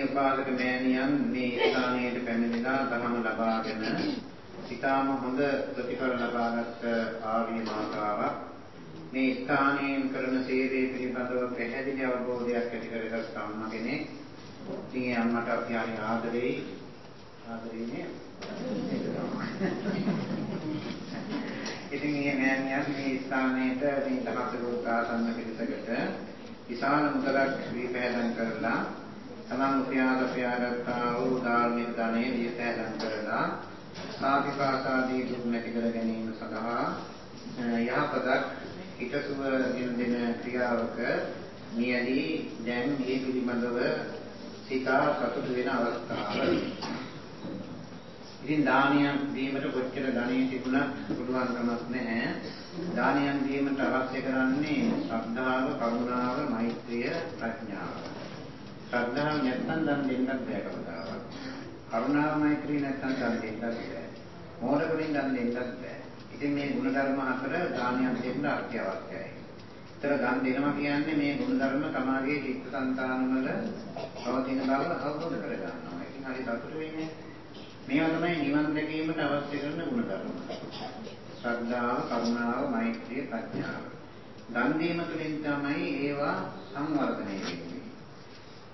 මේ උපාසක මෑණියන් මේ ස්ථානයට පැමිණලා ධර්ම ලබාගෙන ඊටාම හොඳ ප්‍රතිඵල ලබාගත් ආර්ය මාතාවක් මේ ස්ථානයෙන් කරන සේවය පිළිබඳව පැහැදිලි අවබෝධයක් ඇති කරගත් අම්මා කෙනෙක්. ඉතින් අම්මට අපි හරි ආදරෙයි. ආදරෙයි නේ. ඉතින් මේ මෑණියන් මේ ස්ථානයට මේ දහසක ආසන්න පිළිසකට විශාල මුදලක් දීපෑදම් කරලා තමන් උපයාල උපයාගත්තා වූ ධාර්මික ධනෙ දීපෑදම් කරලා සාධිපාසාදී දුක් නැති කර ගැනීම සඳහා යහපතක් හිතසුව දින දින ක්‍රියාවක මියදී දැන් මේ පිළිබඳව සිතා සතුට වෙන අවස්ථාව ඉතින් දානයන් දීමට කොච්චර ධනෙ තිබුණත් පුළුවන් කමක් නැහැ. දානයන් දීමට අවශ්‍ය කරන්නේ ශ්‍රද්ධාව, කරුණාව, මෛත්‍රිය, ප්‍රඥාව. ශ්‍රද්ධාව නැත්නම් දන් දෙන්නත් බෑ කවදාවත්. කරුණාව, මෛත්‍රිය නැත්නම් දන් දෙන්නත් බෑ. මෝඩකමින් දන් දෙන්නත් බෑ. ඉතින් මේ ගුණධර්ම හතර දානයන් දෙන්න අත්‍යවශ්‍යයි. ඒතර දන් දෙනවා කියන්නේ මේ ගුණධර්ම තමාගේ චිත්තසංතාන වල පවතින බව අවබෝධ කරගන්නවා. ඉතින් හරි සතුටු වෙන්නේ මේවා තමයි නිවන් දැකීමට අවශ්‍ය කරන ගුණධර්ම. ශ්‍රද්ධාව, කරුණාව, මෛත්‍රිය, ප්‍රඥාව. දන් දීම තුළින් තමයි ඒවා සංවර්ධනය වෙන්නේ.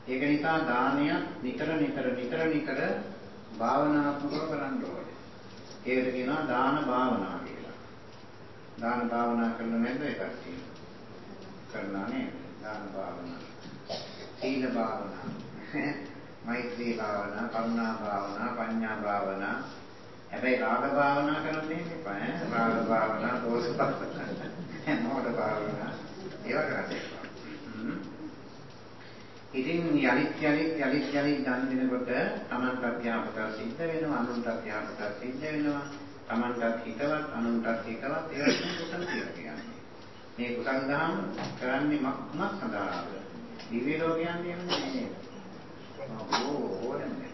ඒක නිසා දානය නිතර නිතර නිතර නිතර භාවනාත්මකව කරන්න ඕනේ. ඒකට කියනවා දාන භාවනා කියලා. දාන භාවනා කරන නැද්ද ඒ කට්ටිය? කරනවා නේද? දාන භාවනා. සීල භාවනා. මෛත්‍රී භාවනා, කරුණා භාවනා, පඤ්ඤා භාවනා. හැබැයි රාග භාවනා කරන්නේ එපා ඈ. රාග භාවනා, දෝෂ භාවනා, මොහොත භාවනා ඒවා කරන්නේ එපා. ඉතින් යලිත් යලිත් යලිත් යලිත් දන් දෙනකොට Tamanට අධ්‍යාපක සිද්ධ වෙනවා, අනුන්ට අධ්‍යාපක සිද්ධ වෙනවා. Tamanටත් හිතවත්, අනුන්ටත් හිතවත් ඒක කුසල කියලා කියන්නේ. මේ කුසල දහම් කරන්නේ මක්මක් සඳහාද? දිව්‍ය ලෝකයන් කියන්නේ නේද? ඕ ඕනේ.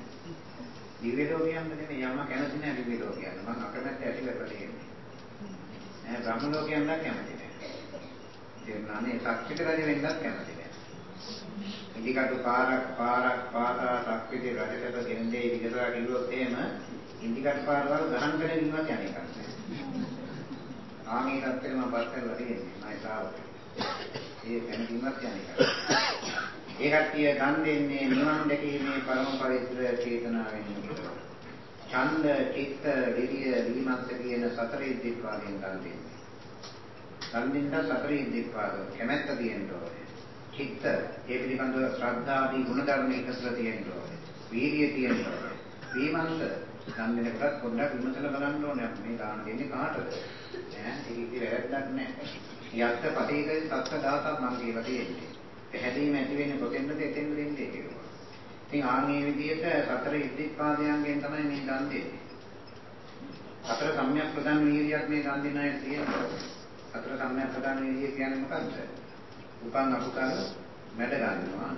දිව්‍ය ලෝකයන් නෙමෙයි යම කැමති නෑ දිව්‍ය ලෝකයන්. මම අකමැත්ත ඇති කරලා තියෙන්නේ. ඈ බ්‍රහ්ම ලෝකයන් නම් කැමති නෑ. දෙන්නානේ සක්විත රජ වෙන්නත් කැමති නෑ. ඉදිකට පාරක් පාරක් පාතා සක්විත රජකට ගෙන්නේ විගසා කිව්වොත් එහෙම ඉදිකට පාරවල් ගහන් කරගෙන ඉන්නවත් යන්නේ නැහැ. ආමේ තත්ත්වෙම පස් කරලා තියෙන්නේ මයි ශ්‍රාවකේ. ඒ කැමතිවත් යන්නේ නැහැ. ඒ කට්ටිය දන් දෙන්නේ නිවන් දැකීමේ පරම පවිත්‍ර චේතනාවෙන් කියලා. ඡන්ද, චිත්ත, විරිය, විමර්ශ කියන සතර ඉද්ධිපාදයෙන් දන් දෙන්නේ. දන් දෙන්න සතර ඉද්ධිපාද කැමැත්ත තියෙන්න ඕනේ. චිත්ත, ඒ පිළිබඳව ශ්‍රද්ධාදී ගුණධර්ම එකසලා තියෙන්න ඕනේ. වීර්යය තියෙන්න ඕනේ. විමර්ශ දන් දෙනකොට පොඩ්ඩක් විමසලා බලන්න ඕනේ මේ දාන දෙන්නේ කාටද? ඈ ඒක ඉතින් වැරද්දක් නෑ. යත්ත පටිකේ සත්‍ය දාසක් මම කියලා තියෙන්නේ. පැහැදීම ඇති වෙන්නේ කොතෙන්ද එතෙන්ද දෙන්නේ කියලා. ඉතින් ආන්ගේ විදිහට සතර ඉද්ධිපාදයන්ගෙන් තමයි මේ දන් දෙන්නේ. සතර සම්‍යක් ප්‍රදාන වීර්යයක් මේ දන් දෙන අය තියෙනවා. සතර සම්‍යක් ප්‍රදාන වීර්ය කියන්නේ මොකක්ද? උපන් අකුසල මැඩ ගන්නවා.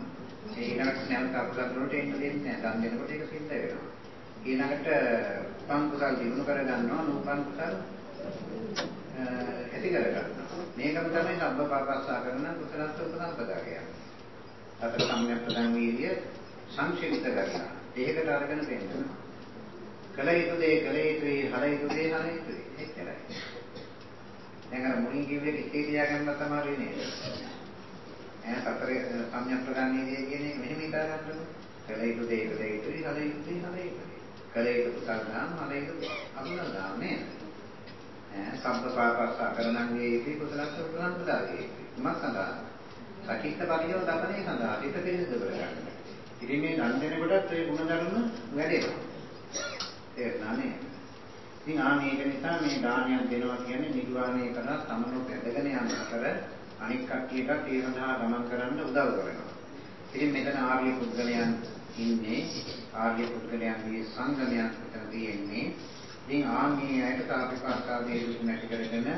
ඒ ඊළඟට නැවත අකුසල වලට එන්න දෙන්නේ නැහැ. දන් දෙනකොට ඒක සිද්ධ වෙනවා. ඊළඟට උපන් කුසල් දිනු කර ගන්නවා. නූපන් කුසල් ඇති කර ගන්නවා. මේකම තමයි සබ්බ පාපස්සා කරන කුසලස්ස උපසම්පදා කියන්නේ. අතර සම්‍යක් ප්‍රදාන වීර්ය සංක්ෂිප්ත කරලා ඒකට අරගෙන පෙන්නනවා. කල යුතු දේ කල යුතුයි, හල යුතු දේ හල යුතුයි. එච්චරයි. දැන් අර මුලින් කිව්වේ ඉස්සේ තියා ගන්න තමයි නේද? ඈ සතර සම්‍යක් ප්‍රදානීය කියන එක මෙහෙම හිතා ගන්නකො. කළ යුතු දේ කළ යුතුයි, හල යුතුයි, හල යුතුයි. කළ යුතු කුසල දාන, හල යුතු අකුසල දාන නේද? ඈ සම්ප පාපස්ස කරණංගේ ඉති කුසලස්ස කුසලං දාගේ. මක් සඳහා. සචිත්ත පරියෝ දපනේ සඳහා හිත පිළිසඳ කරගන්න. ඉතින් මේ දන් දෙනකොටත් ඒ ගුණධර්ම වැඩෙනවා. තේරුණා නේද? ඉතින් ආ මේක නිසා මේ දානයක් දෙනවා කියන්නේ නිර්වාණය කරලා තමනෝ පැදගෙන යන අතර අනික් කට්ටියටත් ඒ සඳහා ගමන් කරන්න උදව් කරනවා. ඉතින් මෙතන ආර්ය පුද්ගලයන් ඉන්නේ ආර්ය පුද්ගලයන්ගේ සංගමයක් මෙතන තියෙන්නේ. ඉතින් ආන්නේ ඇයට තාපිකාකාරයේ දුක් නැති කරගෙන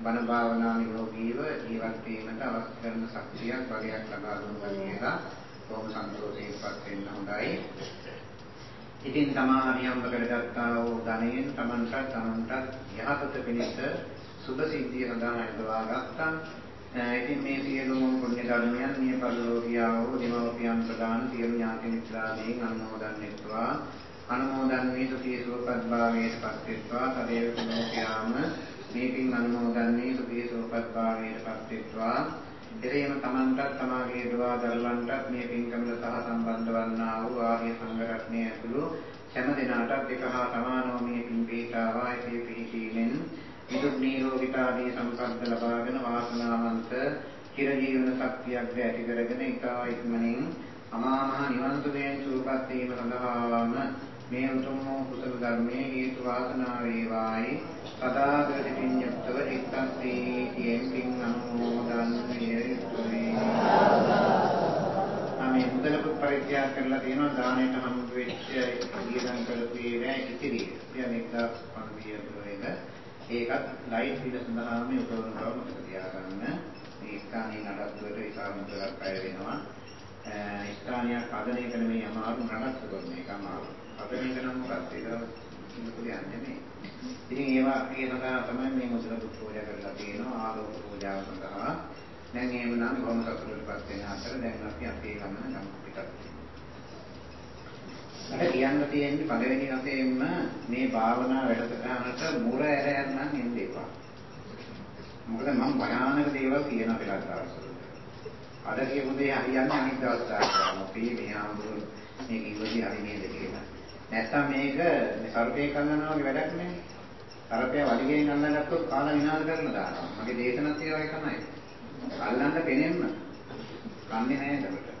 බණ භාවනා නිරෝගීව ජීවත් වීමට අවශ්‍ය කරන ශක්තියක් බලයක් ලබා දුන්නා කියලා බොහොම සන්තෝෂයෙන්පත් වෙන්න හොඳයි. ඉතින් තමා අනියම්බ කරගත්තා වූ ධනයෙන් තමන්ට තමන්ට යහපත පිණිස සුභ සිද්ධිය සඳහා යොදවා ගත්තා. ඉතින් මේ සියලුම පුණ්‍ය ධර්මයන් මේ පරිලෝකියා වූ දෙමව්පියන් ප්‍රදාන සියලු ඥාති මිත්‍රාදීන් අනුමෝදන් වෙත්වා. අනුමෝදන් වී සුඛී සුවපත් භාවයට පත් වෙත්වා. තදේව කුණෝකියාම මේකින් අනුමෝදන් වී සුඛී සුවපත් භාවයට පත් වෙත්වා. එරෙහිම තමන්ටත් තමාගේ දුවා දරුවන්ටත් මේ පින්කමට සහ සම්බන්ධ වන්නා වූ ආර්ය සංඝ රත්නය ඇතුළු හැම දිනාටත් එක හා සමානව මේ පින් පිහිටාවා ඒ පිහිටීමෙන් විදුක් නිරෝගීතාදී සම්පත් ලබාගෙන වාසනාවන්ත චිරජීවන ශක්තියක් ඇති කරගෙන ඉතා ඉක්මනින් අමා මහ නිවන් සුවයෙන් සූපත් වීම සඳහාම මේ උතුම් වූ කුසල ධර්මයේ හේතු වාසනා වේවායි. සදා ගතින් යුක්තව චිත්තං ප්‍රීතියෙන් පින් අනුමෝදන් වේතුයි මේ මුදලකුත් පරිත්‍යාග කරලා තියෙනවා. දාණයට හම්බ වෙච්ච වියදම් කරපු ඒවා ඉතිරි. කියන්නේ 1500 වේද ඒකත් ලයිට් බිල සඳහාම උපයෝග බව මතක තියාගන්න. මේ ස්ථානයේ නඩත්තුවට විශාල මුදලක් අය වෙනවා. ස්ථානයක් හදන එක නෙමෙයි අමාරු නඩත්තු කරන එක අමාරු. හදන එක නම් මොකක්ද ඒක කිසිදු දෙයක් නෙමෙයි. ඉතින් ඒවා ඒ සඳහා තමයි මේ මුදල පූජා කරලා තියෙනවා ආලෝක පූජාව සඳහා. දැන් එහෙමනම් බොහොම සතුටුපත් වෙන අතර දැන් අපි අපේ ගමන ගමු පිටත්. මට කියන්න තියෙන්නේ පළවෙනි වශයෙන්ම මේ භාවනා වැඩසටහනට මුර ඇර යන්න එන්න එපා. මොකද මම භයානක දේවල් කියනවා කියලා දවස්වල. අද කියපු දේ හරියන්නේ අනිත් දවස් තාක්ෂණ. අපි මේ ආමුදුරු මේක ඉවදී හරි නේද කියලා. නැත්තම් මේක මේ සර්පේ කන්නනවා වගේ වැඩක් නෙමෙයි. සර්පයා වලිගෙන් අල්ලගත්තොත් කාලා විනාශ කරලා දානවා. මගේ දේශනත් ඒ වගේ තමයි. අල්ලන්න පෙනෙන්න. කන්නේ නැහැ එතකොට.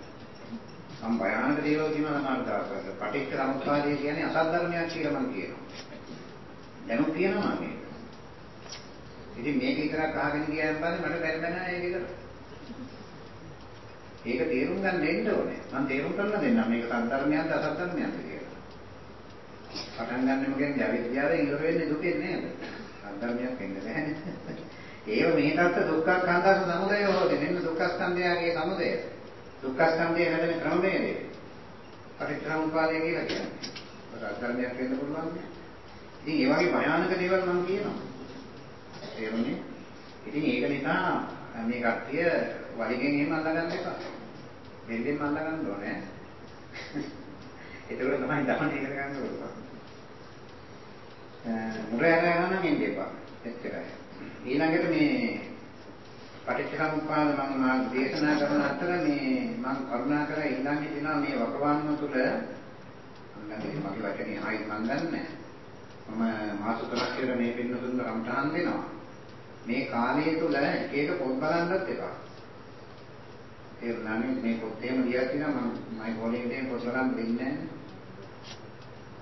මම භයානක දේවල් කියනවා සමහර දවස්වල. පටිච්ච සමුප්පාදය කියන්නේ අසත් ධර්මයක් කියලා මම කියනවා. දැනුත් කියනවා මේක. ඉතින් මේක විතරක් අහගෙන ගියාන් පස්සේ මට බැරි බැන ඒක විතර. ඒක තේරුම් ගන්න දෙන්න ඕනේ. මම තේරුම් කරලා දෙන්නම් මේක සත් ධර්මයක්ද අසත් ධර්මයක්ද කියලා. පටන් ගන්නෙම කියන්නේ අවිද්‍යාවෙන් ඉවර වෙන්නේ දුකෙන් නේද? සත් ධර්මයක් වෙන්නේ නැහැ. ඒව මේකට දුක්ඛ කන්දස සමුදය හොදේ. මෙන්න දුක්ඛ ස්කන්ධයගේ සමුදය. දුක්ඛස්කන්ධය හැදෙන ක්‍රමවේදය. පටිච්චසමුප්පාදය කියලා කියන්නේ. ධර්මයක් වෙන්න පුළුවන් නේ. ඉතින් ඒ වගේ භයානක දේවල් මම කියනවා. තේරුණේ? ඉතින් ඒක නිසා මේ කට්ටිය වලිගෙන් එහෙම අල්ලගන්න එපා. දෙන්නෙන් අල්ලගන්න ඕනේ. ඒකවල තමයි දහන්නේ ඉගෙන ගන්න ඕනේ. මුරය යනවා නම් එන්න එපා. එච්චරයි. ඊළඟට මේ පටිච්චසමුප්පාද මම දේශනා කරන අතර මේ මම කරුණා කරලා ඉල්ලන්නේ තියෙනවා මේ වකවානුව තුළ මම මගේ වචනේ ආයි මන් දන්නේ මම මාස තුනක් විතර මේ පින්නතුන් රම්තහන් දෙනවා. මේ කාලය තුළ එක එක පොත් බලන්නත් එපා. ඒ නම් මේ පොත් එහෙම ලියලා තියෙනවා මම මයි පොලේ පොත් බලන්න දෙන්නේ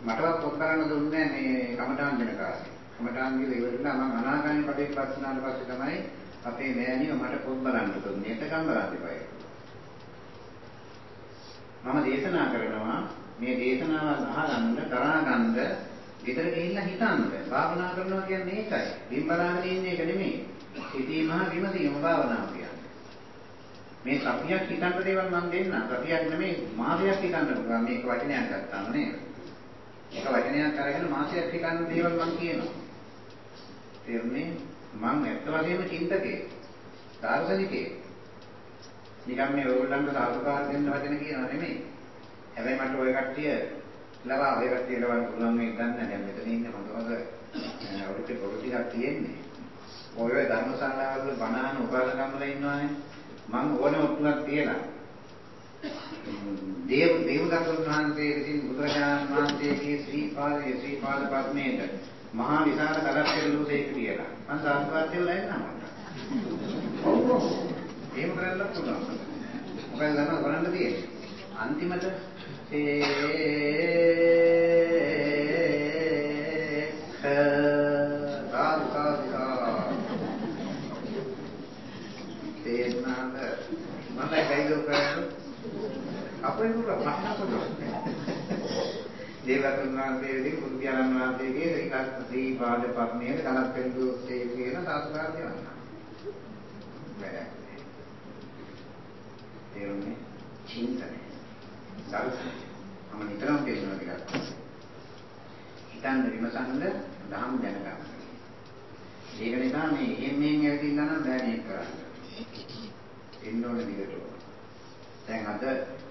මටවත් පොත් බලන්න දුන්නේ මේ කමඨාන් දෙන කාලේ. කමඨාන් ගිහලා ඉවරලා මම අනාගාමී පදේ පස්සනාට පස්සේ තමයි අපේ මෑණියෝ මට පොත් බලන්න දුන්නේ. එතකම් බලන්න එපා. මම දේශනා කරනවා මේ දේශනාව අහගන්න, කරාගන්න, විතර ගිහිල්ලා හිතන්න. භාවනා කරනවා කියන්නේ ඒකයි. බිම් බලාගෙන ඉන්නේ ඒක නෙමෙයි. සිටීම හා විමසීම භාවනාව කියන්නේ. මේ සතියක් හිතන්න දේවල් මම දෙන්න. සතියක් නෙමෙයි මාසයක් හිතන්න පුළුවන්. මේක වචනයක් ගත්තාම නේද? එක වචනයක් අරගෙන මාසයක් හිතන්න දේවල් මම කියනවා. තේරුණේ? මම ඇත්ත වශයෙන්ම චින්තකයෙක්. දාර්ශනිකයෙක්. නිකම් මේ ඕගොල්ලන්ට සාධකාර දෙන්න වචන කියනවා නෙමෙයි. හැබැයි මට ওই කට්ටිය ලවා ඔය කට්ටිය ලවන්න පුළුවන් මේ දන්නේ නැහැ. දැන් මෙතන ඉන්න මම තවද අවුරුදු පොඩි ටිකක් තියෙන්නේ. ඔය ධර්මශාලාවල බණහන උපාසකම්මල ඉන්නවානේ. මම ඕන ඔට්ටුවක් තියලා දේව දේවදත්තුන් වහන්සේ විසින් බුදුරජාණන් වහන්සේගේ ශ්‍රී පාදයේ ශ්‍රී පාද පද්මේට මහා විශාල කලක් කෙරළු දෙයක කියලා. මම සාස්වාද කියලා එන්නම්. ඔව් ඔව්. එහෙම කරන්න පුළුවන්. මොකද ගන්න කරන්න තියෙන්නේ. අන්තිමට ඒ තේරුණාද මම කයිදෝ කරන්නේ අපේ දුක මහානකද දේවතුන් වහන්සේ විදිහ බුදු පියාණන් වහන්සේගේ ඉලක්ක ශ්‍රී පාද පත්මයේ කලක් පෙරදු ඒ කියන සාස්කාර දෙවන්නා වැඩක් තේරුණේ? චින්තනය. දර්ශනය මම නිතරම කියනවා ටිකක් හිතන්න විමසන්න ධම් දැනගන්න. ඒක නිසා මේ එහෙම මෙහෙම ඇවිදින්න නම් බෑ මේක කරන්න. එන්න ඕනේ දිගට දැන් අද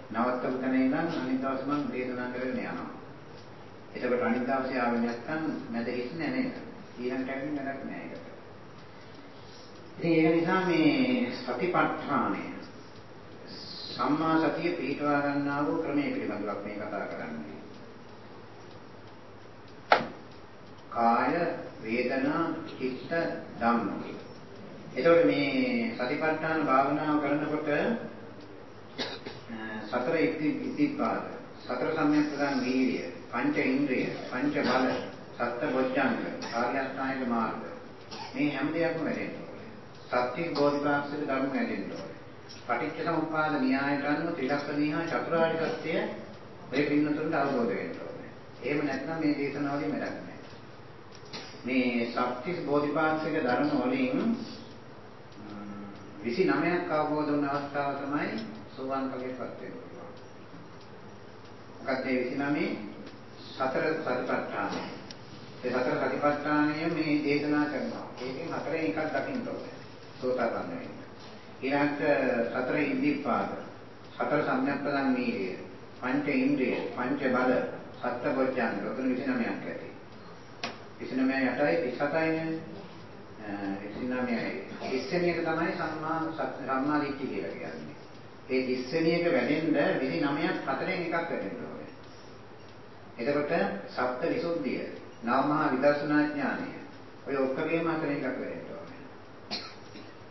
නවත්තපු තැන ඉඳන් අනිත් දවස් මම දේශනා කරගෙන යනවා. එතකොට අනිත් දවසේ ආවෙ නැත්නම් මැද හිටින්නේ නේද? ඊළඟට ඇවිත් වැඩක් නෑ ඒකට. ඉතින් ඒක නිසා මේ සතිපට්ඨානය සම්මා සතිය පිළිටවා ගන්නා වූ ක්‍රමයේ පිළිබඳව මේ කතා කරන්නේ. කාය වේදනා චිත්ත ධම්ම. එතකොට මේ සතිපට්ඨාන භාවනාව කරනකොට සතර ඉතිපාද. සතර සම්‍යක්ප්‍රදාන වීර්ය පංච ඉන්ද්‍රිය පංච බල සත්ත බොජ්ජංග කාර්යස්ථානික මාර්ග. මේ හැම දෙයක්ම වැඩෙන්න ඕනේ. සත්‍ය බෝධිපාක්ෂික ධර්ම වැඩෙන්න ඕනේ. පටිච්ච සමුප්පාද න්‍යායට අනුව ත්‍රිලක්ෂණීය චතුරාර්ය සත්‍ය මේ පින්නතුන්ට අවබෝධ වෙන්න ඕනේ. එහෙම නැත්නම් මේ දේශනාවලින් වැඩක් නැහැ. මේ සත්‍ය බෝධිපාක්ෂික ධර්ම වලින් 29ක් අවබෝධ වුණ අවස්ථාව තමයි සෝවාන් ඵලයටපත් වෙන්න පුළුවන්. මොකද ඒ 29 සතර සතිපට්ඨානය. ඒ සතර සතිපට්ඨානය මේ දේශනා කරනවා. ඒකෙන් හතරෙන් එකක් දකින්න ඕනේ. සෝතාපන්න වෙන්න. ඊළඟට සතර ඉද්ධිපාද, සතර සම්‍යක්පදන් නීරිය, පංච ඉන්ද්‍රිය, පංච බල, සත්ත බොජ්ජංග, ඔතන 29ක් ඇති. 29 යටයි 27යිනේ. 29යි. 20 එක තමයි සම්මා සම්මා දිට්ඨිය කියලා කියන්නේ. ඒ 20 එක වැඩෙන්න 29ක් හතරෙන් එකක් වැඩෙන්න ඕනේ. එතකොට සප්ත විසුද්ධිය, නවමහා විදර්ශනා ඥානය. ඔය ඔක්කොගේම හතරෙන් එකක් වැඩෙන්න ඕනේ.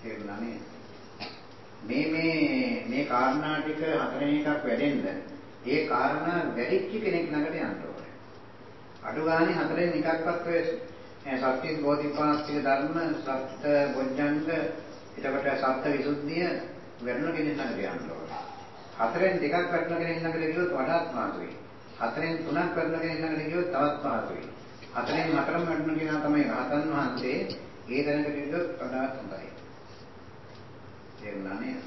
තේරුණා නේද? මේ මේ මේ කාරණා ටික හතරෙන් එකක් වැඩෙන්න ඒ කාරණා වැඩිච්ච කෙනෙක් ළඟට යන්න ඕනේ. අඩු ගානේ හතරෙන් එකක්වත් ඔය සත්‍ය බෝධිපාක්ෂික ධර්ම සත්‍ය බොජ්ජංග එතකොට සත්‍ය විසුද්ධිය වැඩන කෙනෙක් ළඟට යන්න ඕනේ. හතරෙන් දෙකක් වැඩන කෙනෙක් ළඟට ගියොත් වඩාත් පහසුයි. හතරෙන් තුනක් වැඩන කෙනෙක් ළඟට ගියොත් තවත් පහසුයි. හතරෙන් හතරම වැඩන කෙනා තමයි රහතන් වහන්සේ. ඒ දැනකට ගියොත් වඩාත් හොඳයි. තේරුණා නේද?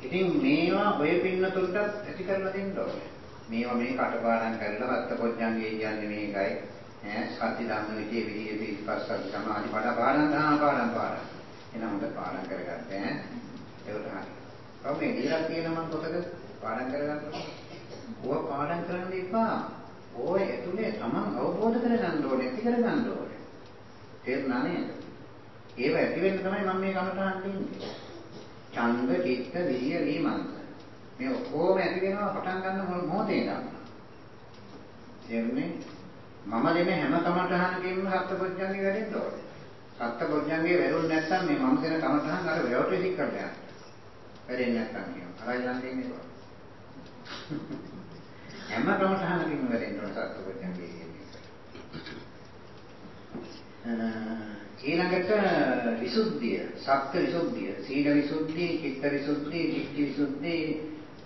ඉතින් මේවා ඔය පින්නතුන්ට ඇති කරලා දෙන්න ඕනේ. මේවා මේ කටපාඩම් කරලා වත්ත පොඥංගේ කියන්නේ මේකයි. ඈ සති ධම්ම විදියේ විදියේ ඉස්පස්සක් සමාධි පඩ පාඩම් ගන්න පාඩම් පාඩම්. එහෙනම් හොඳ පාඩම් කරගන්න ඈ. ඒකට හරි. කොහොම මේ දීලා තියෙන මම පොතක පාඩම් කරගන්න. ඕවා පාඩම් කරන්න එපා. ඕය ඇතුලේ තමන් අවබෝධ කරගන්න ඕනේ, ඇති කරගන්න ඕනේ. තේරුණා නේද? ඒව ඇති වෙන්න තමයි මම මේ කමටහන් දෙන්නේ. ඡන්ද, චිත්ත, විරිය, වීමන්ත. මේ ඔක්කොම ඇති වෙනවා පටන් ගන්න මොහොතේ ඉඳන්. තේරුණේ? මම දෙන හැම කමටහනකින්ම සත්පුරුෂයන්ගේ වැඩෙන්න ඕනේ. සත්පුරුෂයන්ගේ වැරුන් නැත්තම් මේ මම දෙන කමටහන් අර වැවට ඉදික් කරලා යන්න. වැඩෙන්නේ නැත්තම් කියනවා. අරයි ලන් දෙන්නේ කොහොමද? හැම කමටහනකින්ම වැඩෙන්න ඕනේ සත්පුරුෂයන්ගේ කියන්නේ. ඊළඟට විසුද්ධිය, සත්‍ය විසුද්ධිය, සීල විසුද්ධිය, චිත්ත විසුද්ධිය, ධිට්ඨි විසුද්ධිය,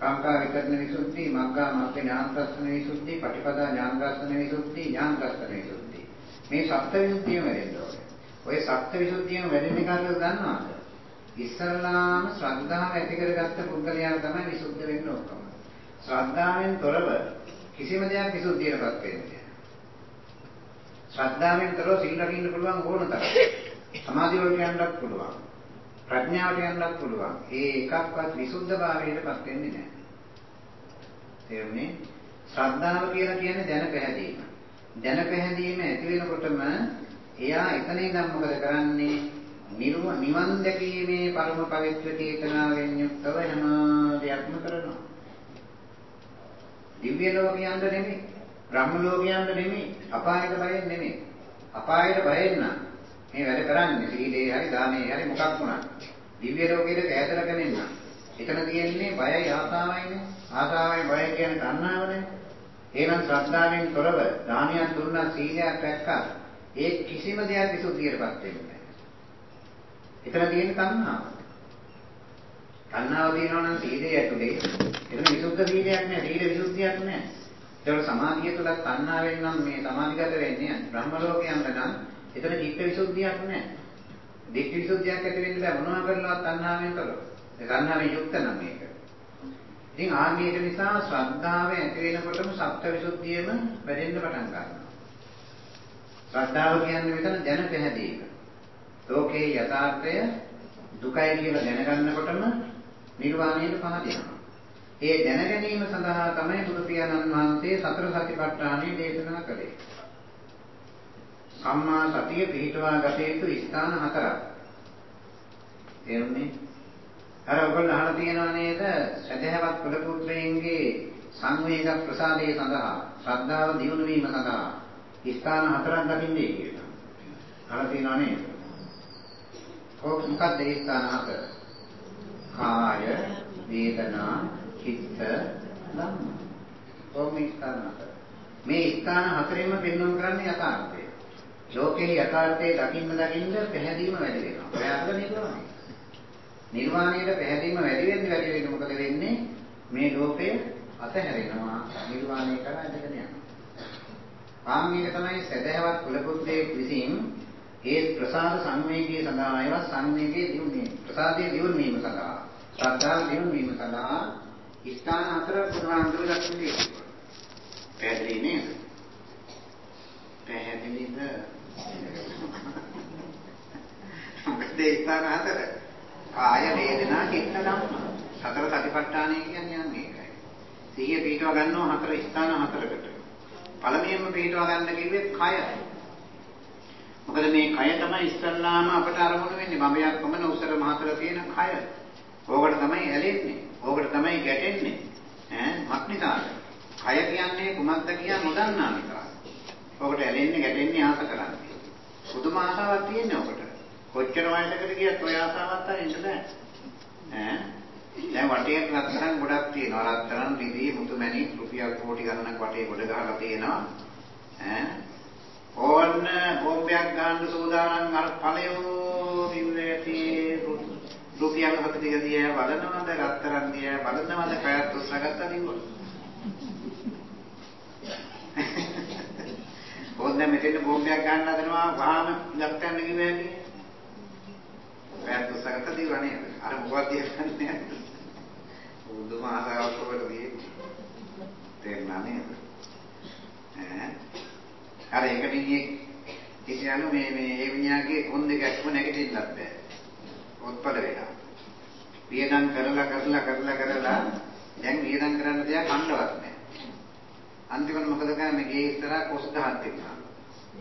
කාංකා විතරණ විසුද්ධිය, මග්ගා මග්ග ඥාන දර්ශන විසුද්ධිය, පටිපදා ඥාන දර්ශන විසුද්ධිය, ඥාන දර්ශන විසුද්ධිය. මේ සත්‍ය විසුද්ධිය වැඩෙන්න ඕනේ. ඔය සත්‍ය විසුද්ධියම වැඩෙන්නේ කාටද දන්නවද? ඉස්සරලාම ශ්‍රද්ධාව ඇති කරගත්ත පුද්ගලයා තමයි විසුද්ධ වෙන්න ඕකම. ශ්‍රද්ධාවෙන් තොරව කිසිම දෙයක් විසුද්ධියටපත් වෙන්නේ ශ්‍රද්ධාවෙන් තොරව සිල් රකින්න පුළුවන් ඕන තරම්. සමාධිය වලට යන්නත් පුළුවන්. ප්‍රඥාවට යන්නත් පුළුවන්. ඒ එකක්වත් විසුද්ධභාවයටපත් වෙන්නේ නැහැ. තේරුණේ? ශ්‍රද්ධාව කියලා කියන්නේ දැන පැහැදීම. දැන පැහැදීම ඇති වෙනකොටම එයා එතන ඉඳන් මොකද කරන්නේ? නිවන් දැකීමේ පරම පවිත්‍ර චේතනාවෙන් යුක්තව හැම දෙයක්ම කරනවා. දිව්‍ය ලෝකයන්ද නෙමෙයි, බ්‍රහ්ම ලෝකයන්ද නෙමෙයි, අපායට බයෙන් නෙමෙයි. අපායට බයෙන් නම් මේ වැඩ කරන්නේ සීලේ හරි දානේ හරි මොකක් වුණත්. දිව්‍ය ලෝකෙට කෑදරගෙන ඉන්න. එතන තියෙන්නේ බයයි ආසාවයිනේ. ආසාවයි බයයි කියන්නේ තණ්හාවනේ. එහෙනම් ශ්‍රද්ධාවෙන් තොරව දානියක් දුන්නා සීලයක් රැක්කා. ඒ කිසිම දෙයක් විසුද්ධියටපත් වෙන්නේ එතන තියෙන තණ්හාව. තණ්හාව තියෙනවා නම් සීලය ඇතුලේ එතන විසුද්ධ සීලයක් නෑ, සීල විසුද්ධියක් නෑ. ඒතකොට සමාධිය තුල තණ්හාවෙන් නම් මේ සමාධිගත වෙන්නේ බ්‍රහ්ම ලෝකයන්ට නම් එතන චිත්ත විසුද්ධියක් නෑ. දිට්ඨි විසුද්ධියක් ඇති වෙන්න බෑ මොනවා කරලවත් තණ්හාවෙන් කළොත්. ඒ තණ්හාවෙන් යුක්ත නම් මේක. ඉතින් ආන්නේක නිසා ශ්‍රද්ධාව ඇති වෙනකොටම සත්‍ය විසුද්ධියම වැඩෙන්න පටන් ගන්නවා. ශ්‍රද්ධාව කියන්නේ මෙතන දැන පැහැදීම. ලෝකේ යථාර්ථය දුකයි කියලා දැනගන්නකොටම නිර්වාණයට පහදිනවා. ඒ දැන ගැනීම සඳහා තමයි බුදු පියාණන් වහන්සේ සතර සතිපට්ඨානෙ දේශනා කළේ. සම්මා සතිය පිහිටවා ගත යුතු ස්ථාන හතරක්. තේරුණේ? අර ඔයගොල්ලෝ අහලා තියෙනව නේද? සදහවත් කුල පුත්‍රයන්ගේ සංවේග ප්‍රසාදය සඳහා ශ්‍රද්ධාව දියුණු වීම සඳහා ස්ථාන හතරක් දකින්නේ කියලා. අහලා තියෙනව නේද? ඔක මොකක්ද ඒ ස්ථාන හතර? කාය, වේදනා, චිත්ත, ධම්ම. ඔය මේ ස්ථාන හතර. මේ ස්ථාන හතරෙම පෙන්වන්න කරන්නේ යථාර්ථය. ලෝකේ යථාර්ථයේ දකින්න දකින්න පැහැදීම වැඩි වෙනවා. ඔයාලට නිර්වාණය. නිර්වාණයට පැහැදීම වැඩි වෙන්න වැඩි වෙන්න මොකද වෙන්නේ? මේ ලෝකය අතහැරෙනවා නිර්වාණය කරා ඇදගෙන යනවා. ආන් මේක තමයි සදහවත් කුලපුත්‍රයෙක් විසින් ඒ ප්‍රසාද සංවේගයේ සඳහා ඒවා සංවේගයේ දියුණුවීම ප්‍රසාදයේ දියුණුවීම සඳහා ශ්‍රද්ධාව දියුණුවීම සඳහා ස්ථාන හතර පුරාන්තර දක්වන්නේ පැහැදිලි නේද? පැහැදිලිද? මොකද ස්ථාන හතර? කාය වේදනා චිත්ත ධම්ම. සතර සතිපට්ඨානය කියන්නේ යන්නේ ඒකයි. සිහිය පිටව ගන්නවා හතර ස්ථාන හතරකට. පළමුවෙන්ම පිටව ගන්න කිව්වේ කය මොකද මේ කය තමයි ඉස්සල්ලාම අපට අරමුණු වෙන්නේ බඹයක් කොමන උසර මහතර තියෙන කය. ඕකට තමයි ඇලෙන්නේ. ඕකට තමයි ගැටෙන්නේ. ඈ මක්නිසාද? කය කියන්නේ කුමක්ද කියා නොදන්නා නිසා. ඕකට ඇලෙන්නේ ගැටෙන්නේ ආස කරන්නේ. පුදුම ආසාවක් තියෙන්නේ ඕකට. කොච්චර වයසකට ගියත් ඔය ආසාවක් අරින්න බෑ. ඈ දැන් වටේ රත්තරන් ගොඩක් තියෙනවා. රත්තරන්, රිදී, මුතු මැණික්, රුපියල් කෝටි ගණනක් වටේ ගොඩ ගහලා තියෙනවා. ඈ? ඕන්න බෝම්බයක් ගන්න සූදානම් අර ඵලයෝ දිව්‍යති රුපියල් 70 දිය බලනවද? රත්තරන් දිය බලනවද? කයත් උස්සගත්ත දිව්වා ඕන්න මෙතෙන් බෝම්බයක් ගන්න හදනවා. වහාම ඉලක්ක ගන්න කිව්වා කියන්නේ කයත් උස්සගත්ත දිව්වා නේද? අර මොකක්ද කියන්නේ? බුදුම ආසාවක් ඔබට තියෙන්නේ තේරුණා නේද ඈ අර එක මිනිහෙක් හිටියලු මේ මේ ඒ මිනිහාගේ කොන් දෙක ඇක්ම නැගිටින්නත් බෑ. පොත්පල වෙලා. වියදම් කරලා කරලා කරලා කරලා දැන් වියදම් කරන්න දෙයක් අන්නවත් නැහැ. අන්තිමට මොකද කරන්නේ මේ ගේ ඉස්සරහා කොස් ගහක් තිබුණා.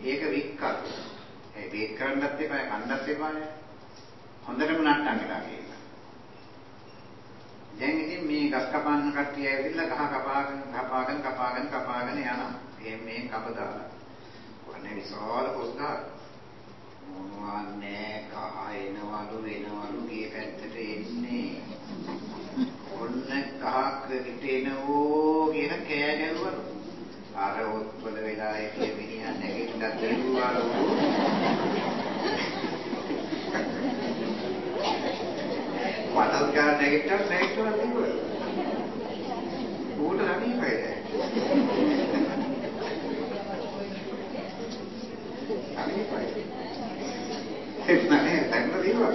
ඒක වික්කා. ඒ වේක් කරන්නත් එපා කන්නත් එපා නේ. හොඳටම නට්ටම් වෙලා ගියා. දැන් ඉතින් මේ ගස් කපන්න කට්ටිය ඇවිල්ලා ගහ කපාගෙන කපාගෙන කපාගෙන කපාගෙන යනවා. මේ මේ කපදාලා. අනේ විශාල පොස්ගහක් මොනවන්නේ කහයනවලු වෙනවලු ගේ පැත්තට එන්නේ ඔන්න කහක් හිටෙනවෝ කියන කෑ ගැහුවලු අර ඔත්වල වෙලා හිටිය මිනිහා නැගිටලා දෙව්වලු වතල් ගන්න නැගිට්ටා නැගිට්ටා කිව්වා ඌට හරියයි සමීපයි. එන්නනේ දැන් දීවා.